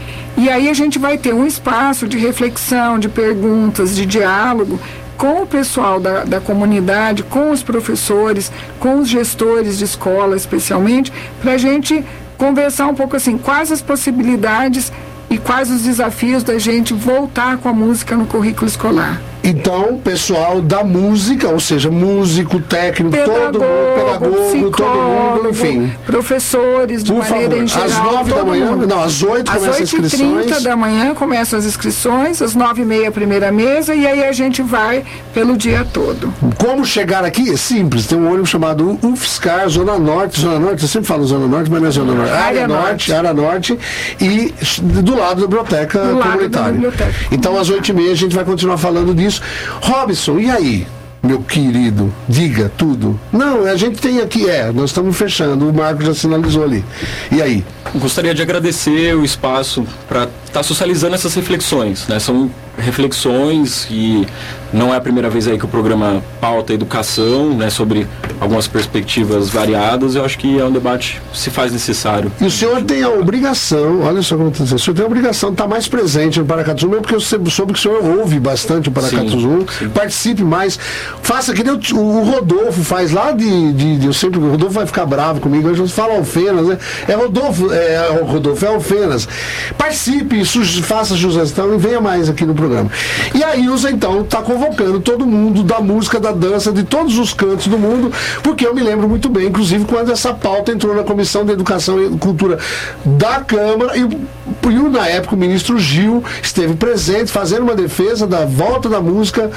E aí a gente vai ter um espaço de reflexão, de perguntas, de diálogo com o pessoal da, da comunidade, com os professores, com os gestores de escola, especialmente, para a gente conversar um pouco assim, quais as possibilidades e quais os desafios da gente voltar com a música no currículo escolar. Então, pessoal da música, ou seja, músico, técnico, todo mundo, pedagogo, todo mundo, enfim. professores, de Por maneira favor, em geral. às nove da manhã? mundo. Não, às oito Às começa as 8h30 inscrições. da manhã começam as inscrições, às nove e meia a primeira mesa, e aí a gente vai pelo dia todo. Como chegar aqui? É simples, tem um ônibus chamado UFSCar, Zona Norte, Zona Norte, eu sempre falo Zona Norte, mas não é Zona Norte. Área, Área Norte, Norte. Área Norte e do lado da biblioteca Do lado da comunitária. biblioteca. Então às oito e meia a gente vai continuar falando disso. Robson, e aí? Meu querido, diga tudo. Não, a gente tem aqui, é, nós estamos fechando, o Marco já sinalizou ali. E aí? Gostaria de agradecer o espaço para estar socializando essas reflexões. Né? São reflexões e não é a primeira vez aí que o programa pauta educação, né, sobre algumas perspectivas variadas. Eu acho que é um debate que se faz necessário. E o senhor tem a obrigação, olha só como eu tô dizendo, o senhor tem a obrigação de estar mais presente no Paracatu mesmo porque eu soube que o senhor ouve bastante o Paracatu participe mais, faça que nem o, o Rodolfo faz lá de, de, de- eu sempre, o Rodolfo vai ficar bravo comigo, a gente fala Alfenas, né? É Rodolfo, é o Rodolfo, é Alfenas. Participe, faça sugestão e venha mais aqui no programa. E a Ilza, então, está convocando todo mundo da música, da dança, de todos os cantos do mundo, porque eu me lembro muito bem, inclusive, quando essa pauta entrou na Comissão de Educação e Cultura da Câmara, e, e na época o ministro Gil esteve presente, fazendo uma defesa da volta da música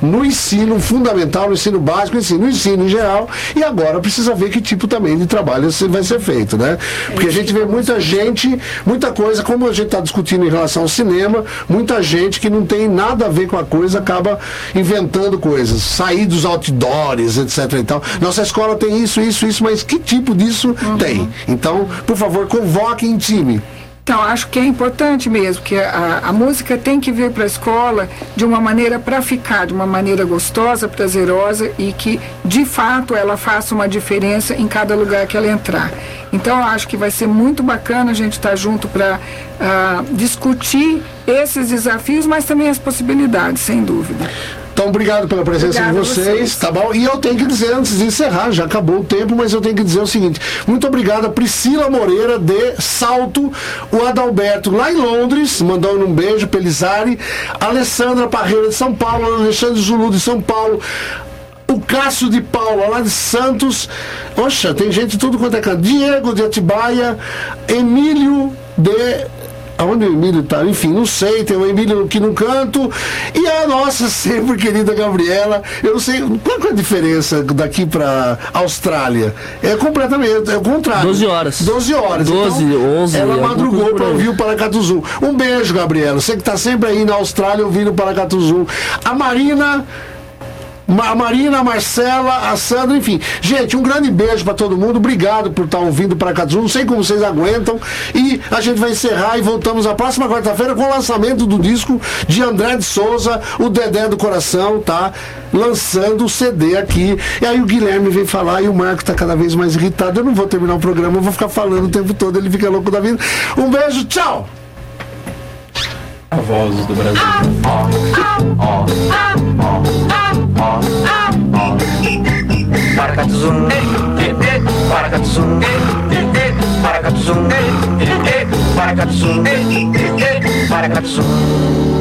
no ensino fundamental, no ensino básico, no ensino, no ensino em geral, e agora precisa ver que tipo também de trabalho vai ser feito, né? Porque a gente vê muita gente, muita coisa, como a gente está discutindo em relação ao cinema, muita gente que não tem nada a ver com a coisa acaba inventando coisas, sair dos outdoors, etc e tal. Nossa escola tem isso, isso, isso, mas que tipo disso tem? Então, por favor, convoque em time. Então, acho que é importante mesmo, que a, a música tem que vir para a escola de uma maneira para ficar, de uma maneira gostosa, prazerosa e que, de fato, ela faça uma diferença em cada lugar que ela entrar. Então, acho que vai ser muito bacana a gente estar junto para discutir esses desafios, mas também as possibilidades, sem dúvida. Então, obrigado pela presença Obrigada de vocês, vocês. tá bom? E eu tenho que dizer, antes de encerrar, já acabou o tempo, mas eu tenho que dizer o seguinte: muito obrigado a Priscila Moreira de Salto, o Adalberto lá em Londres, mandando um beijo, Pelizari, Alessandra Parreira de São Paulo, Alexandre Zulu de São Paulo. O Cássio de Paula, lá de Santos. Oxa, tem gente de tudo quanto é canto. Diego de Atibaia, Emílio de Aonde o Emílio tá? Enfim, não sei, tem o Emílio aqui no canto. E a nossa sempre querida Gabriela. Eu não sei, qual é a diferença daqui pra Austrália? É completamente, é o contrário. 12 horas. 12 horas. 12, então, 11, Ela madrugou aí. ouvir o Paracatuzu. Um beijo, Gabriela. Você que tá sempre aí na Austrália ouvindo o Paracatuzu. A Marina. Ma- A Marina, a Marcela, a Sandra, enfim. Gente, um grande beijo pra todo mundo. Obrigado por estar ouvindo para Catu. Não sei como vocês aguentam. E a gente vai encerrar e voltamos na próxima quarta-feira com o lançamento do disco de André de Souza, o Dedé do Coração, tá? Lançando o CD aqui. E aí o Guilherme vem falar e o Marco tá cada vez mais irritado. Eu não vou terminar o programa, eu vou ficar falando o tempo todo. Ele fica louco da vida. Um beijo, tchau! A voz do Brasil. Paracatuzum, paracatuzum, paracatuzum, paracatuzum, paracatuzum.